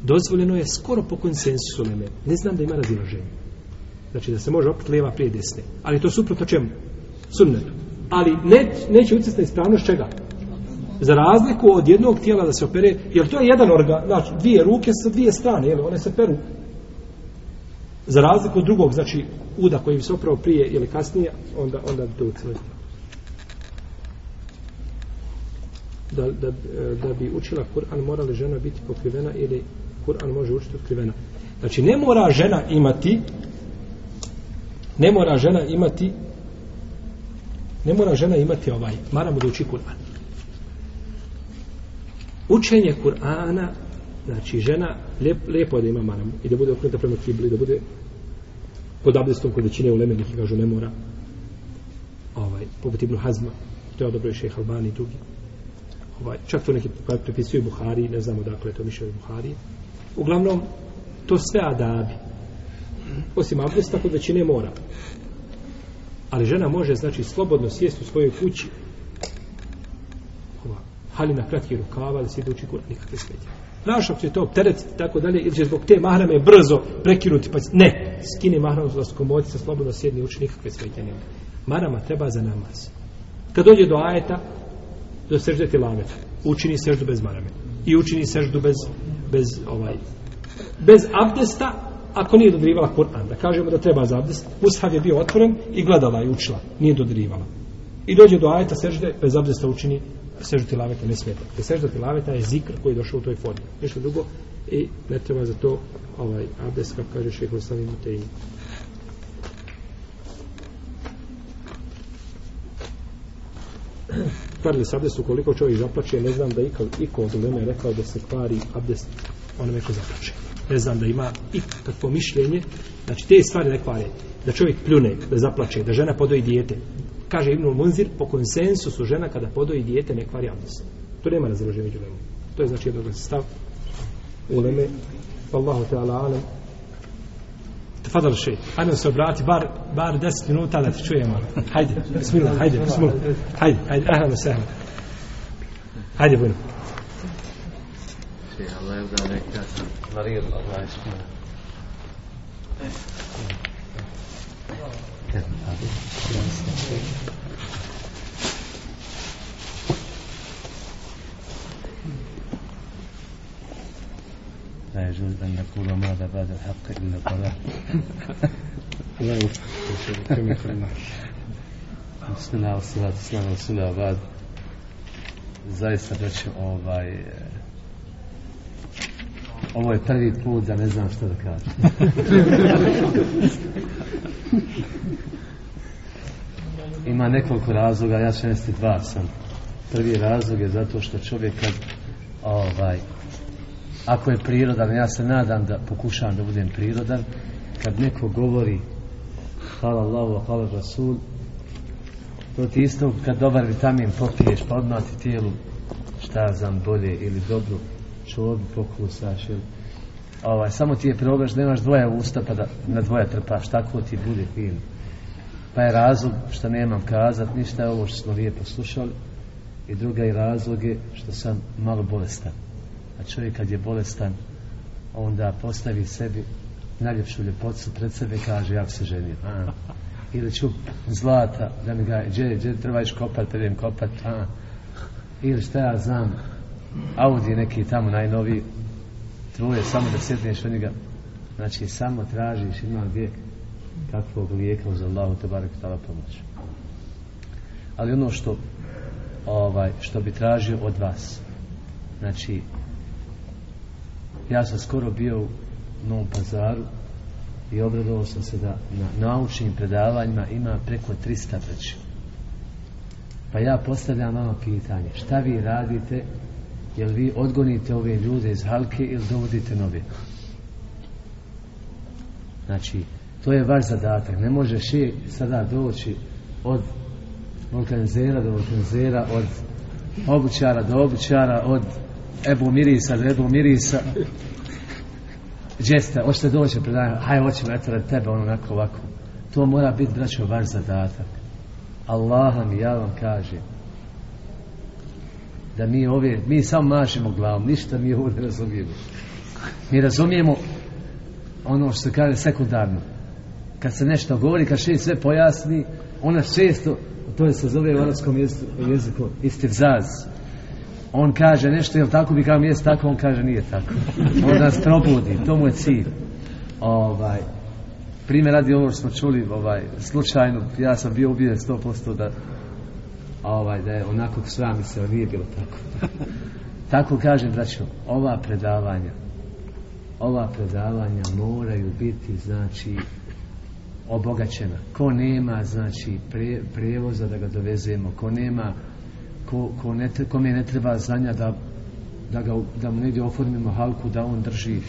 dozvoljeno je skoro po konsensusu leme. Ne znam da ima razilaženje. Znači da se može opet lijeva prije desne. Ali to suprotno čemu? Sunnetu. Ali ne, neće utjecati na ispravnost čega? Za razliku od jednog tijela da se opere, jer to je jedan organ, znači dvije ruke sa dvije strane, jel, one se peru. Za razliku od drugog, znači uda koji bi se opravo prije ili kasnije, onda, onda bi to ucjeliti. Da, da, da bi učila Kur'an mora li žena biti pokrivena ili Kur'an može učiti otkrivena. Znači, ne mora žena imati ne mora žena imati ne mora žena imati ovaj maramo da uči Kur'an. Učenje Kur'ana znači žena lijep, lepo je da ima maramu i da bude okrenuta prema kibli, da bude pod abdestom kod većine uleme neki kažu ne mora. Ovaj, poput Ibnu Hazma to je odobro i šeha Albani i drugi. Ovaj, čak to neki pa prepisuju Buhari ne znamo dakle to mišljenje Buhari. Uglavnom to sve adabi osim abdesta kod većine mora. Ali žena može znači slobodno sjesti u svojoj kući hali na kratki rukava da sjedi uči Kur'an, nikakve smetje Znaš ako će to opteretiti tako dalje ili će zbog te mahrame brzo prekinuti pa ne, skine mahramu za skomodi sa slobodno sjedni uči nikakve smetje nema. Marama treba za namaz. Kad dođe do ajeta do sežde tilaveta učini seždu bez marame. I učini seždu bez bez ovaj bez abdesta ako nije dodirivala Kur'an. Da kažemo da treba za abdest Mushaf je bio otvoren i gledala i učila nije dodirivala. i dođe do ajeta sežde bez abdesta učini seždu tilaveta ne smeta. Jer sežda tilaveta je zikr koji je došao u toj formi. Ništa drugo i ne treba za to ovaj abdest kako kaže šeho Slavim Tein kvarili se abdest ukoliko čovjek zaplače ne znam da iko, iko od ulema je rekao da se kvari abdest onome ko zaplače. Ne znam da ima i takvo mišljenje. Znači te stvari ne kvare. Da čovjek pljune, da zaplače, da žena podoji dijete kaže Ibnul Munzir po konsensusu žena kada podoji dijete ne kvari abdest to nema razloženja među ulema to je znači jedan stav uleme Allahu Teala alem Tafadal šej, hajde se obrati, bar, bar 10 minuta da te čujemo. Hajde, bismillah, hajde, bismillah. Hajde, hajde, ahlan sahlan. Hajde, bujno. Allah je da nekada. marir Allah je. لا يجوز أن نقول ماذا بعد الحق إلا الضلال الله بسم الله والصلاة والسلام على رسول الله. بعد zaista reći ovaj e, ovo je prvi put da ne znam što da kažem. Ima nekoliko razloga ja ću nesti dva sam. Prvi razlog je zato što čovjek kad ovaj ako je prirodan ja se nadam da pokušavam da budem prirodan kad neko govori hvala Allahu, hvala Rasul to ti isto kad dobar vitamin popiješ pa odmah ti tijelu šta znam bolje ili dobro čorbu pokusaš ili ovaj, samo ti je probaš da nemaš dvoja usta pa da na dvoja trpaš tako ti bude fin pa je razlog što nemam kazat ništa je ovo što smo lijepo slušali i druga je razlog je što sam malo bolestan. A čovjek kad je bolestan onda postavi sebi najljepšu ljepocu pred sebe kaže ja se ženio. A, ili ću zlata da mi ga gdje, gdje treba iš kopat pa idem kopat. A, ili šta ja znam Audi neki tamo najnoviji tvoje samo da sjedneš od njega. Znači samo tražiš ima gdje kakvog lijeka uz Allahu te barek tala pomoć. Ali ono što ovaj što bi tražio od vas znači ja sam skoro bio u Novom pazaru i obradovao sam se da na naučnim predavanjima ima preko 300 preći pa ja postavljam vama pitanje šta vi radite jel vi odgonite ove ljude iz halke ili dovodite nove? Znači to je vaš zadatak. Ne možeš je sada doći od vulkanizera do vulkanizera od obućara do obućara od Ebu Mirisa do Ebu Mirisa. Gdje hoćete doći predanje hajde hoćemo eto rad tebe ono onako ovako. To mora biti braćo vaš zadatak. Allah mi ja vam kažem da mi ove, mi samo mašemo glavom, ništa mi ovo ne razumijemo. Mi razumijemo ono što se kaže sekundarno. Kad se nešto govori, kad še sve pojasni, ona često, to je se zove u arabskom jeziku, istivzaz. On kaže nešto, jel tako bi kao mjesto tako, on kaže nije tako. On nas probudi, to mu je cilj. Ovaj, primjer radi ovo što smo čuli, ovaj, slučajno, ja sam bio ubijen 100% da ovaj, da je onako srami se, ali nije bilo tako. tako kažem, braćo, ova predavanja, ova predavanja moraju biti, znači, obogaćena. Ko nema, znači, pre, prevoza da ga dovezemo, ko nema, ko, ko ne, kome ne treba znanja da da, ga, da mu negdje oformimo halku da on drži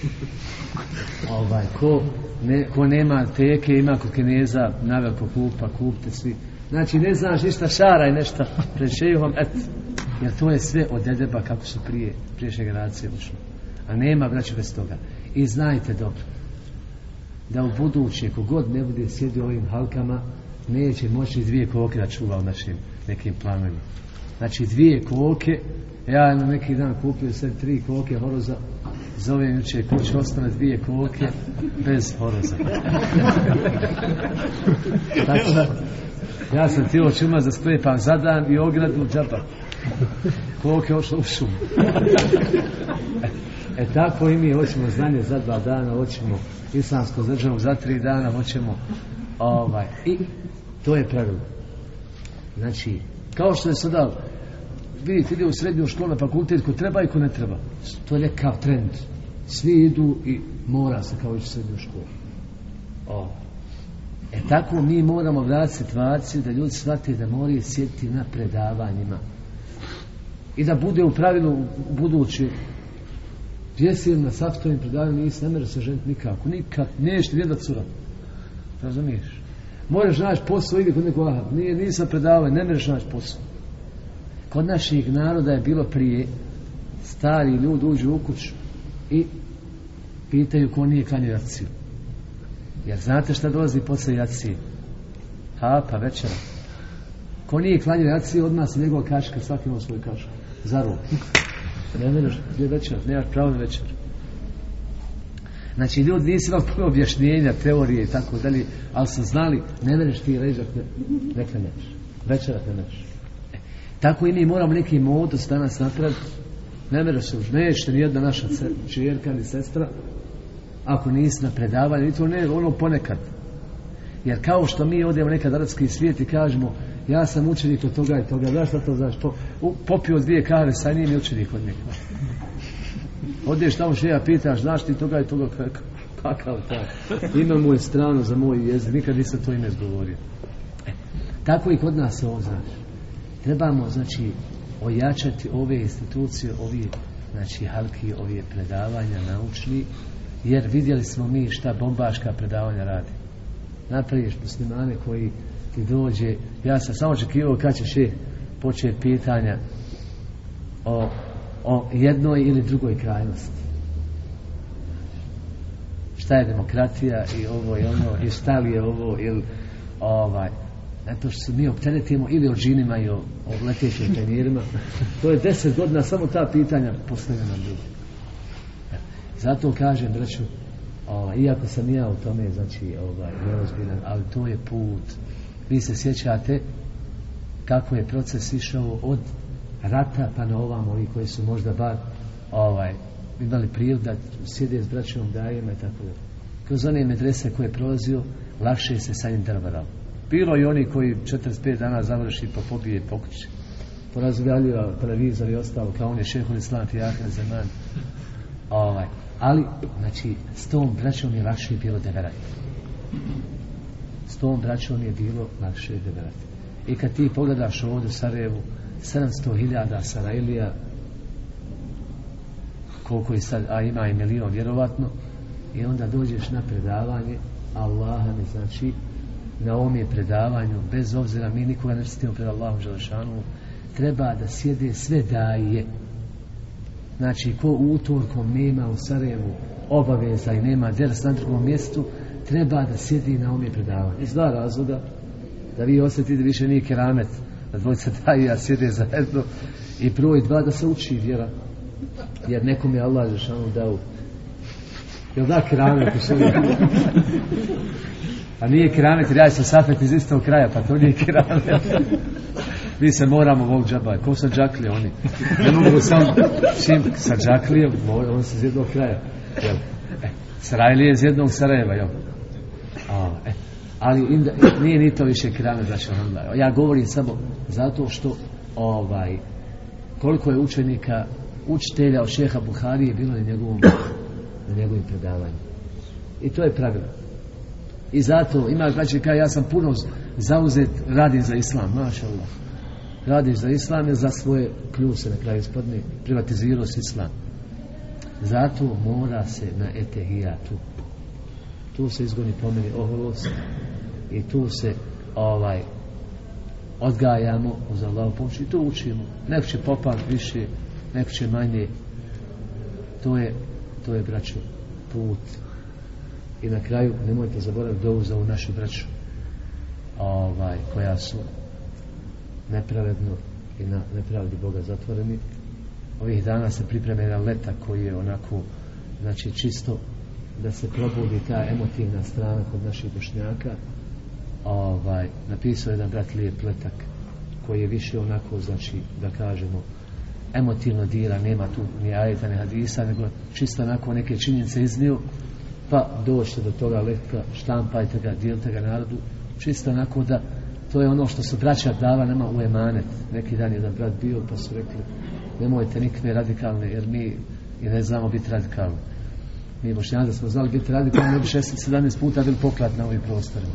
ovaj, ko, ne, ko nema teke ima kod kineza naveliko kupa, kupte svi Znači, ne znaš ništa šara i nešto pred šejhom, et. Jer to je sve od dedeba kako su prije, priješnje generacije ušli. A nema, braći, bez toga. I znajte dobro, da u buduće, kogod ne bude sjedio ovim halkama, neće moći dvije koke da čuva u našim nekim planovima. Znači, dvije koke, ja na neki dan kupio sve tri koke horoza, zovem juče kuće, ostane dvije koke bez horoza. Znači, Ja sam tijelo čuma za sklepam za dan i ogradu džaba. Koliko je ošlo u šumu. E, e, tako i mi hoćemo znanje za dva dana, hoćemo islamsko državu za tri dana, hoćemo ovaj. I to je pravilo. Znači, kao što je sada vidite, ide u srednju školu na fakultet ko treba i ko ne treba. To je nekakav trend. Svi idu i mora se kao ići u srednju školu. O, E tako mi moramo vratiti situaciju da ljudi shvate da moraju sjediti na predavanjima. I da bude u pravilu budući gdje si na saftovim predavanjima nisi ne se ženiti nikako. Nikad neš ti da cura. Razumiješ? Moraš naći posao ili kod nekog aha. Nije, nisam predavao, ne možeš naći posao. Kod naših naroda je bilo prije stari ljudi uđu u kuću i pitaju ko nije klanio. Jer znate šta dolazi posle jacije? A, pa večera. Ko nije klanio jacije, odmah se njegova kaška, svaki ima svoju kašku. Za rok. Ne meraš, gdje je večer, nemaš pravo na večer. Znači, ljudi nisu imali puno objašnjenja, teorije i tako dalje, ali su znali, ne mereš ti ležak, ne, ne kreneš. Večera kreneš. E, tako i mi moramo neki modus danas napraviti. Ne mereš se už, nećete ni jedna naša čerka ni sestra, ako nisi na predavanju, i to ne, ono ponekad. Jer kao što mi odemo nekad arabski svijet i kažemo, ja sam učenik od toga i toga, znaš šta to znaš, po, u, popio dvije kave sa njim i učenik od njega. Odeš tamo što ja pitaš, znaš ti toga i toga kako? Kakav taj? Ima mu je strano za moj jezik, nikad nisam to ime izgovorio. E, tako i kod nas ovo, znaš. Trebamo, znači, ojačati ove institucije, ovi, znači, halki, ove predavanja naučni, jer vidjeli smo mi šta bombaška predavanja radi. Napraviš muslimane koji ti dođe, ja sam samo očekivao kad ćeš je početi pitanja o o jednoj ili drugoj krajnosti. Šta je demokratija i ovo i ono, i šta li je ovo ili ovaj, zato što se mi opteretimo ili o džinima i o, o letećim penirima. To je deset godina samo ta pitanja postavljena nam. Zato kažem, braću, ovaj, iako sam ja u tome, znači, ovaj, neozbiljan, ali to je put. Vi se sjećate kako je proces išao od rata pa na ovam ovi koji su možda bar ovaj, imali priliku da sjede s braćom dajima i tako da kroz one medrese koje je prolazio lakše se sa njim drvarao bilo i oni koji 45 dana završi pa pobije pokuće. porazvaljuje televizor i ostalo kao on je šehol islam i zeman ovaj, ali znači s tom braćom je lakše bilo deverati s tom braćom je bilo lakše deverati i kad ti pogledaš ovdje u Sarajevu 700.000 Sarajlija koliko je sad, a ima i milion vjerovatno i onda dođeš na predavanje Allaha mi znači na ovom je predavanju bez obzira mi nikoga ne stimo pred Allahom Želešanu treba da sjede sve daje znači ko utorkom nema u Sarajevu obaveza i nema ders na drugom mjestu treba da sjedi na ovom je predavanju iz dva razloga. Da vi osjetite više nije keramet da dvojica daju ja sjede zajedno i broj dva da se uči vjera. Jer nekom je Allah Žešanu dao. Jel da keramet a nije keramet jer ja sam safet iz istog kraja pa to nije keramet mi se moramo ovog džabaja, ko sa džaklije oni ne mogu sam čim sa džaklije on se iz jednog kraja jel e, Sarajlije iz jednog Sarajeva jel a, e, ali inda, nije ni to više krame znači onda. Ja govorim samo zato što ovaj koliko je učenika učitelja od šeha Buhari je bilo na njegovom na njegovim predavanju. I to je pravilo. I zato ima znači kaj ja sam puno zauzet radim za islam, maša Allah. Radiš za islam je za svoje kljuse na kraju ispadne privatizirao si islam. Zato mora se na etehijatu tu se izgoni pomeni oholost i tu se ovaj odgajamo uz Allahu pomoć i to učimo. Neko će više neko će manje. To je to je braćo put. I na kraju nemojte zaboraviti dovu za ovu našu braću ovaj, koja su nepravedno i na nepravdi Boga zatvoreni. Ovih dana se pripreme jedan letak koji je onako znači čisto da se probudi ta emotivna strana kod naših bošnjaka. Ovaj, napisao jedan brat lijep letak koji je više onako znači da kažemo emotivno dira nema tu ni ajeta ni hadisa nego čisto onako neke činjenice iznio pa dođete do toga letka štampajte ga, dijelite ga narodu čisto onako da to je ono što su braća dava nama u emanet. Neki dan jedan brat bio pa su rekli nemojte nikve radikalne jer mi i ne znamo biti radikalni. Mi bošnjaci smo znali biti radikalni ne bi 16-17 puta bili poklat na ovim prostorima.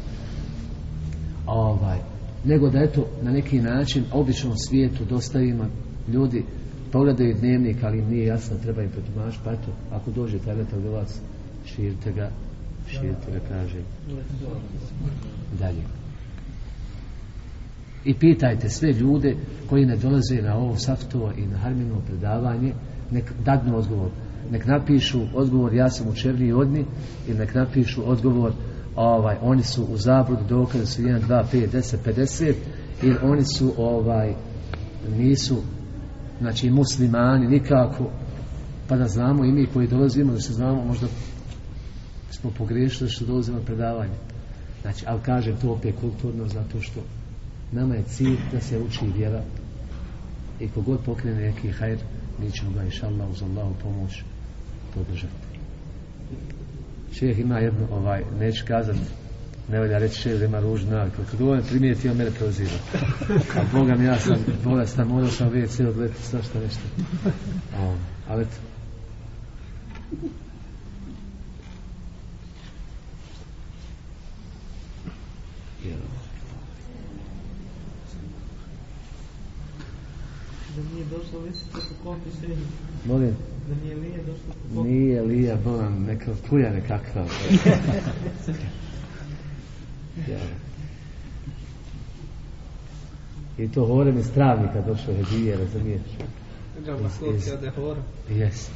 Ovaj nego da eto na neki način običnom svijetu dostavimo ljudi pogledaju dnevnik ali im nije jasno treba im protumaš pa eto ako dođe taj letak do vas širite ga širite ga kaže. Dalje i pitajte sve ljude koji ne dolaze na ovo saftovo i na Harminovo predavanje. Nek dadnu odgovor. Nek napišu odgovor ja sam učevniji od njih ili nek napišu odgovor ovaj oni su u zabludu dokaze su 1 2 5 10 50 ili oni su ovaj nisu znači muslimani nikako. Pa da znamo i mi koji dolazimo da se znamo možda smo pogriješili što dolazimo na predavanje. Znači, ali kažem to opet kulturno zato što nama je cilj da se uči vjera i kogod pokrene neki hajr, mi ćemo ga inša Allah uz Allahu pomoć podržati. Šeheh ima jednu, ovaj, neću kazati, ne valja reći šeheh da ima ružnu naviku. Kad ovo je primijetio, mene proziva. A Boga mi ja sam bolestan, morao sam vidjeti cijelo odleti, svašta nešto. Um, ali eto, Da nije po kopi molim, Da nije po kopi. nije Lija Bolan neka kuja nekakva. ja. I to hore mi stravnika došao hedije, razumiješ? Džaba sloti ode hora. Jest.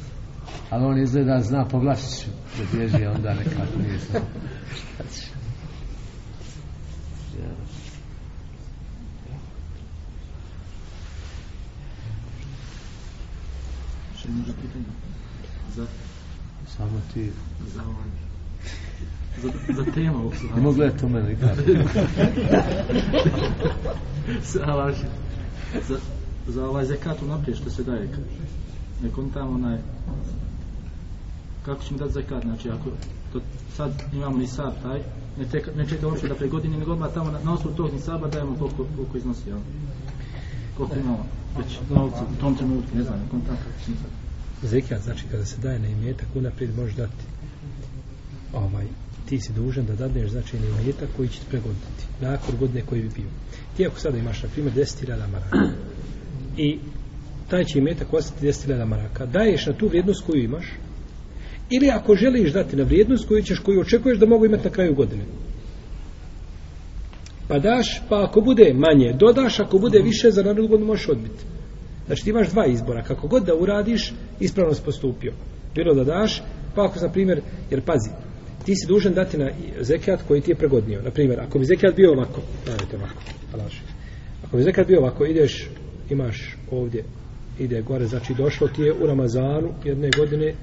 Ali on izgleda zna po glašiću da bježi, onda nekako nije znao. Ja. Še može pitanje? Za, Samo ti za ovaj... Za, za temu ovog ne mogu gledati u mene. Salaši. Za, za ovaj zekat unaprijed što se daje. Nek on tamo onaj... Kako ćemo dati zekat? Znači, ako to sad imamo ni sad taj, ne čeka, ne čeka uopće da pre godine, nego odmah tamo na, na osnovu tog ni saba dajemo koliko, koliko iznosi, jel? Koliko imamo već novca u tom trenutku, ne znam, nekom tako. Zekijat znači kada se daje na imetak unaprijed možeš dati. Ovaj ti si dužan da dadneš znači na imetak koji će ti pregoditi nakon godine koji bi bio. Ti ako sada imaš na primjer 10.000 maraka i taj će imetak ostati 10.000 maraka daješ na tu vrijednost koju imaš ili ako želiš dati na vrijednost koju ćeš koju očekuješ da mogu imati na kraju godine. Pa daš pa ako bude manje dodaš ako bude više za narednu godinu možeš odbiti. Znači ti imaš dva izbora, kako god da uradiš, ispravno si postupio. Bilo da daš, pa ako, na primjer, jer pazi, ti si dužan dati na zekijat koji ti je pregodnio. Na primjer, ako bi zekijat bio ovako, dajte ovako, alaši. Ako bi zekijat bio ovako, ideš, imaš ovdje, ide gore, znači došlo ti je u Ramazanu jedne godine,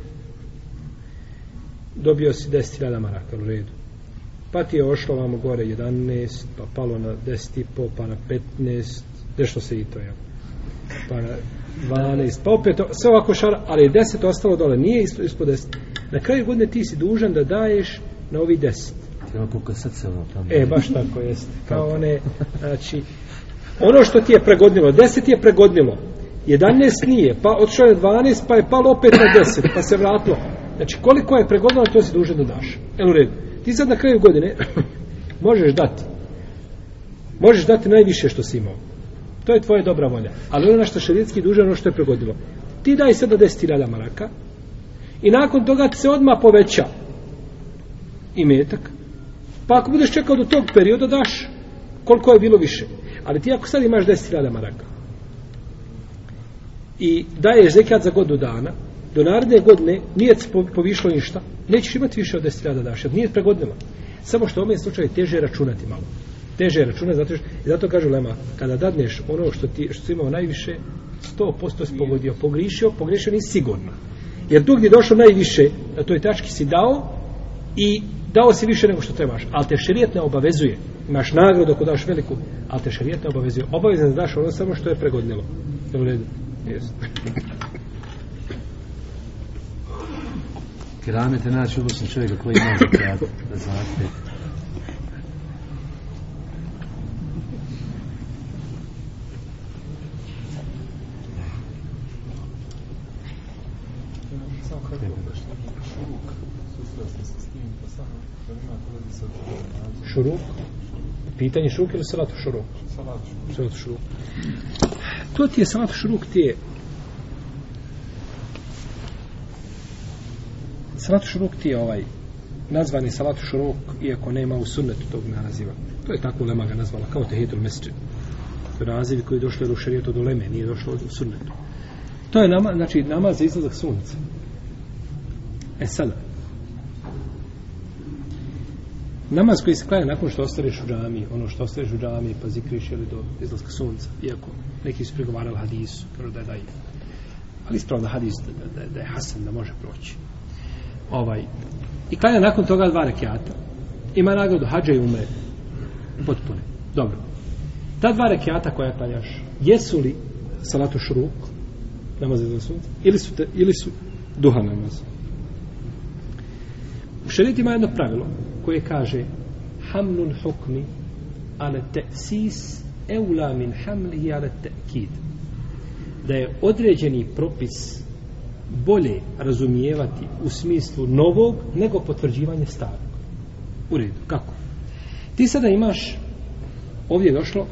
dobio si 10.000 maraka u redu. Pa ti je ošlo vamo gore 11, pa palo na 10,5, pa na 15, nešto se i to, jel? Ja na 12, pa opet sve ovako šara, ali je 10 ostalo dole, nije ispod, ispod 10. Na kraju godine ti si dužan da daješ na ovi 10. Ima koliko srce ono tamo. E, baš tako jest. Kao one, znači, ono što ti je pregodnilo, 10 je pregodnilo, 11 nije, pa otišao je 12, pa je palo opet na 10, pa se vratilo. Znači, koliko je pregodnilo, to si dužan da daš. Evo u redu. Ti sad na kraju godine možeš dati. Možeš dati najviše što si imao. To je tvoja dobra volja. Ali ono što šerijetski duže, ono što je pregodilo. Ti daj sada 10.000 maraka i nakon toga ti se odmah poveća imetak. Pa ako budeš čekao do tog perioda, daš koliko je bilo više. Ali ti ako sad imaš 10.000 maraka i daješ zekat za godinu dana, do naredne godine nije se povišlo ništa, nećeš imati više od 10.000 daš, jer nije pregodnilo. Samo što u ovom slučaju teže je računati malo. Teže je zato, što, i zato kažu Lema, kada dadneš ono što ti što si imao najviše, 100% si pogodio, pogrišio, pogrešio nisi sigurno. Jer tu gdje došao najviše, na toj tački si dao i dao si više nego što trebaš. Ali te šerijet ne obavezuje. Imaš nagradu ako daš veliku, ali te šerijet ne obavezuje. Obavezan da daš ono samo što je pregodnilo. Jel u redu? Jeste. Keramete naći ubosno čovjeka koji ima zekat, da. Samo kako šuruk, susreo sam se s tim, pa samo da ima to vezi sa nadzor. Šuruk. Pitanje šuruk ili salatu šuruk? Salat šuruk. Salatu šuruk. To ti je salatu šuruk ti je Salatu šuruk ti je ovaj nazvani salatu šuruk iako nema u sunnetu tog naziva. To je tako Lema ga nazvala, kao tehitul mesčid. To je naziv koji je došlo u šarijetu do Leme, nije došlo u sunnetu. To je nama, znači namaz za izlazak sunca. E sada, namaz koji se klanja nakon što ostaneš u džami, ono što ostaneš u džami, pa zikriš ili do izlaska sunca, iako neki su pregovarali hadisu, kažu da je daji. Ali ispravno hadis da, da, da, je hasan, da može proći. ovaj, i klanja nakon toga dva rekiata, ima nagradu hađa i umre. Potpune. Dobro. Ta dva rekiata koja klanjaš, jesu li salatu šruk, namaz za sunce, ili su, te, ili su duha namaz? U šarijetu ima jedno pravilo koje kaže hamlul hukmi ale te'sis eula min hamlihi ale te'kid da je određeni propis bolje razumijevati u smislu novog nego potvrđivanje starog. U redu. Kako? Ti sada imaš ovdje je došlo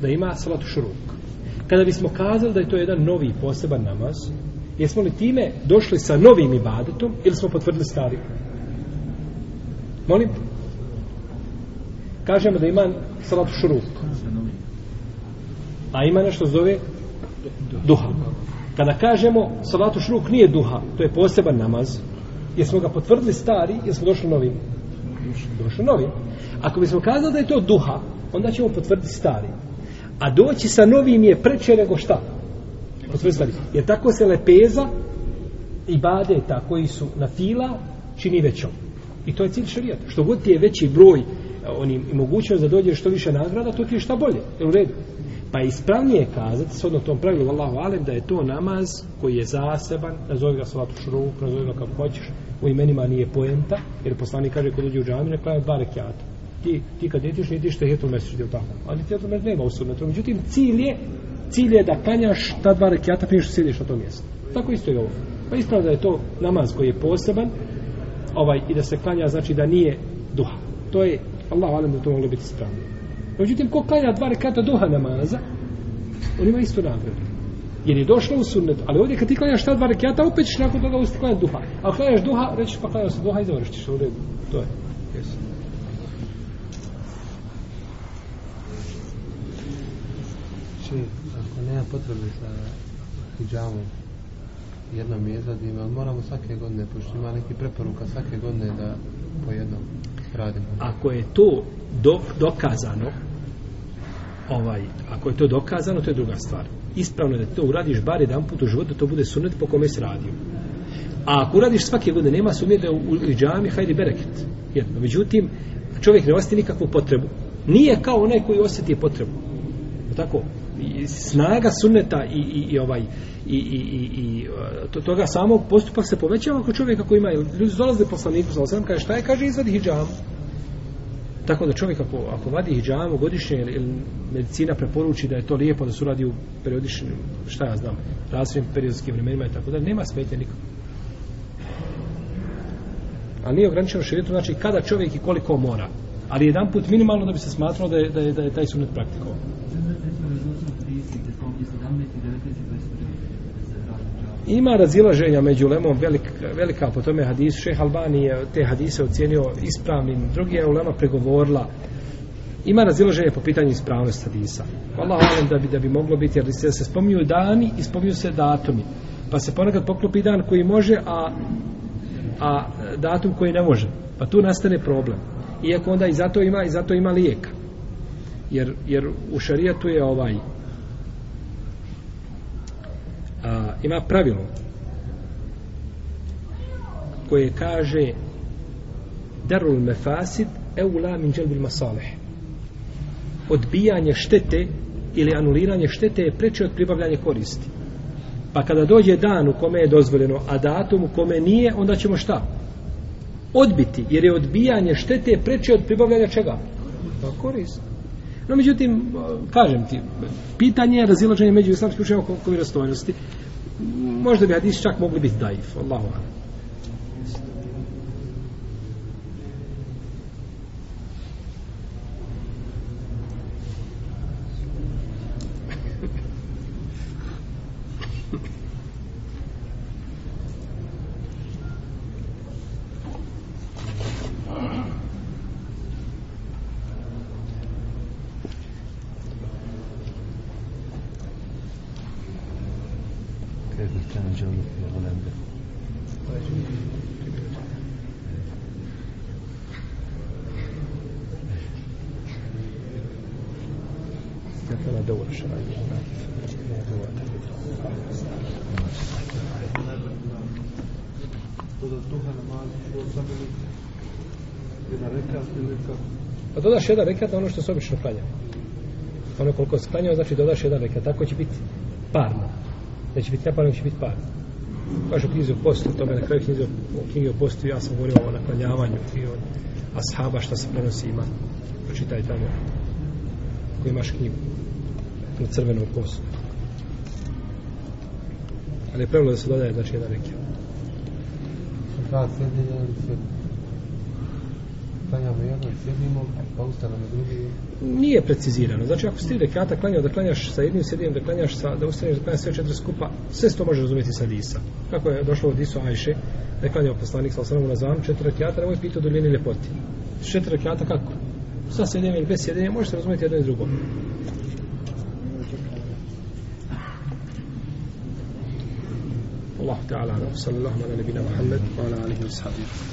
da ima salatu šuruk. Kada bismo kazali da je to jedan novi poseban namaz, jesmo li time došli sa novim ibadetom ili smo potvrdili stari? Molim? Kažemo da ima salat šuruk. A ima nešto zove duha. Kada kažemo salatu šruk nije duha, to je poseban namaz, jesmo ga potvrdili stari, jesmo došli novim? Došli novim. Ako bismo kazali da je to duha, onda ćemo potvrditi stari. A doći sa novim je preče nego šta? Potvrditi stari. Jer tako se lepeza i tako koji su na fila čini većom. I to je cilj šarijata. Što god ti je veći broj e, onim i mogućnost da dođe što više nagrada, to ti je šta bolje. Je u redu? Pa je ispravnije kazati, shodno tom pravilu, Allahu alem, da je to namaz koji je zaseban, nazovi ga salatu šruk, nazovi ga kako hoćeš, u imenima nije poenta, jer poslanik kaže kod uđe u džami, ne je dva rekiata. Ti, ti kad ideš, ne ideš tehetul mesečit, je tako? Ali tehetul mesečit nema u sunnetu. Međutim, cilj je, cilj je da kanjaš ta dva rekiata prije što sjediš na tom mjestu. Tako isto je ovo. Pa ispravno da je to namaz koji je poseban, ovaj, i da se klanja, znači da nije duha. To je, Allahu alem, da to moglo biti ispravno. Međutim, ko klanja dva rekata duha namaza, on ima isto nagradu. Jer je došlo u sunnet, ali ovdje kad ti klanjaš ta dva rekata, opet ćeš nakon toga usti klanjati duha. A klanjaš duha, rećeš pa klanjaš se duha i završiš u redu. To je. Yes. Či, ako nema potrebe za hijjamom, jednom izradimo, ali moramo svake godine, pošto ima neki preporuka svake godine da po jednom radimo. Ako je to do, dokazano, ovaj, ako je to dokazano, to je druga stvar. Ispravno je da to uradiš bar jedan put u životu, to bude sunet po kome se radio. A ako uradiš svake godine, nema sumnje da u, u džami hajdi bereket. Jedno. Međutim, čovjek ne osjeti nikakvu potrebu. Nije kao onaj koji osjeti potrebu. Je Tako, I snaga sunneta i, i, i ovaj i, i, i, i e, to, toga samog postupak se povećava ako čovjek ako ima ljudi dolaze poslaniku sa osam kaže šta je kaže izvadi hidžam tako da čovjek ako, ako vadi hidžamu godišnje ili, ili medicina preporuči da je to lijepo da se radi u periodičnim šta ja znam razvijem periodskim vremenima i tako da nema smetnje nikako a nije ograničeno širijetom znači kada čovjek i koliko mora. Ali jedan put minimalno da bi se smatralo da je, da je, da je taj sunet praktikovan. Ima razilaženja među lemom velika, velika po tome hadisu. Šeh Albani je te hadise ocijenio ispravnim. Drugi je ulema pregovorila. Ima razilaženje po pitanju ispravnosti hadisa. Allah alam da bi, da bi moglo biti, jer se, se spominju dani i spominju se datumi. Pa se ponekad poklopi dan koji može, a, a datum koji ne može. Pa tu nastane problem. Iako onda i zato ima, i zato ima lijeka. Jer, jer u šarijatu je ovaj a, ima pravilo koje kaže darul mefasid eula min dželbil masalih. Odbijanje štete ili anuliranje štete je preče od pribavljanja koristi. Pa kada dođe dan u kome je dozvoljeno a datum u kome nije onda ćemo šta? Odbiti jer je odbijanje štete preče od pribavljanja čega? Pa koristi No, međutim, kažem ti, pitanje je razilaženje među islamskim učenjama oko vjerostojnosti. Možda bi hadis čak mogli biti daif, Allahu alam. Dodaš jedan rekat na ono što se obično klanja. Ono koliko se klanjao, znači dodaš jedan rekat. Tako će biti parno. Neće biti neparno, će biti parno. Kaže u knjizi o postu, to me na kraju knjizi o, u o postu, ja sam govorio o naklanjavanju i od ashaba šta se prenosi ima. Pročitaj tamo. Ako imaš knjigu na crvenom postu. Ali je pravilo da se dodaje, znači, jedan rekat. Dva sjedinja jedan se klanjamo jedno, sjedimo, pa ustanemo drugi. Nije precizirano. Znači, ako si tri rekata klanjao da klanjaš sa jednim sedijem, da klanjaš sa, da ustaneš da klanjaš sve četiri skupa, sve se to može razumjeti sa Disa. Kako je došlo od Disu Ajše, da je klanjao poslanik sa osanom na zanu, četiri rekata, nemoj pitao o duljini ljepoti. Četiri rekata kako? Sa sedijem ili bez sedijenja, može se razumjeti jedno i drugo. الله تعالى أعلم صلى الله على نبينا محمد وعلى آله وصحبه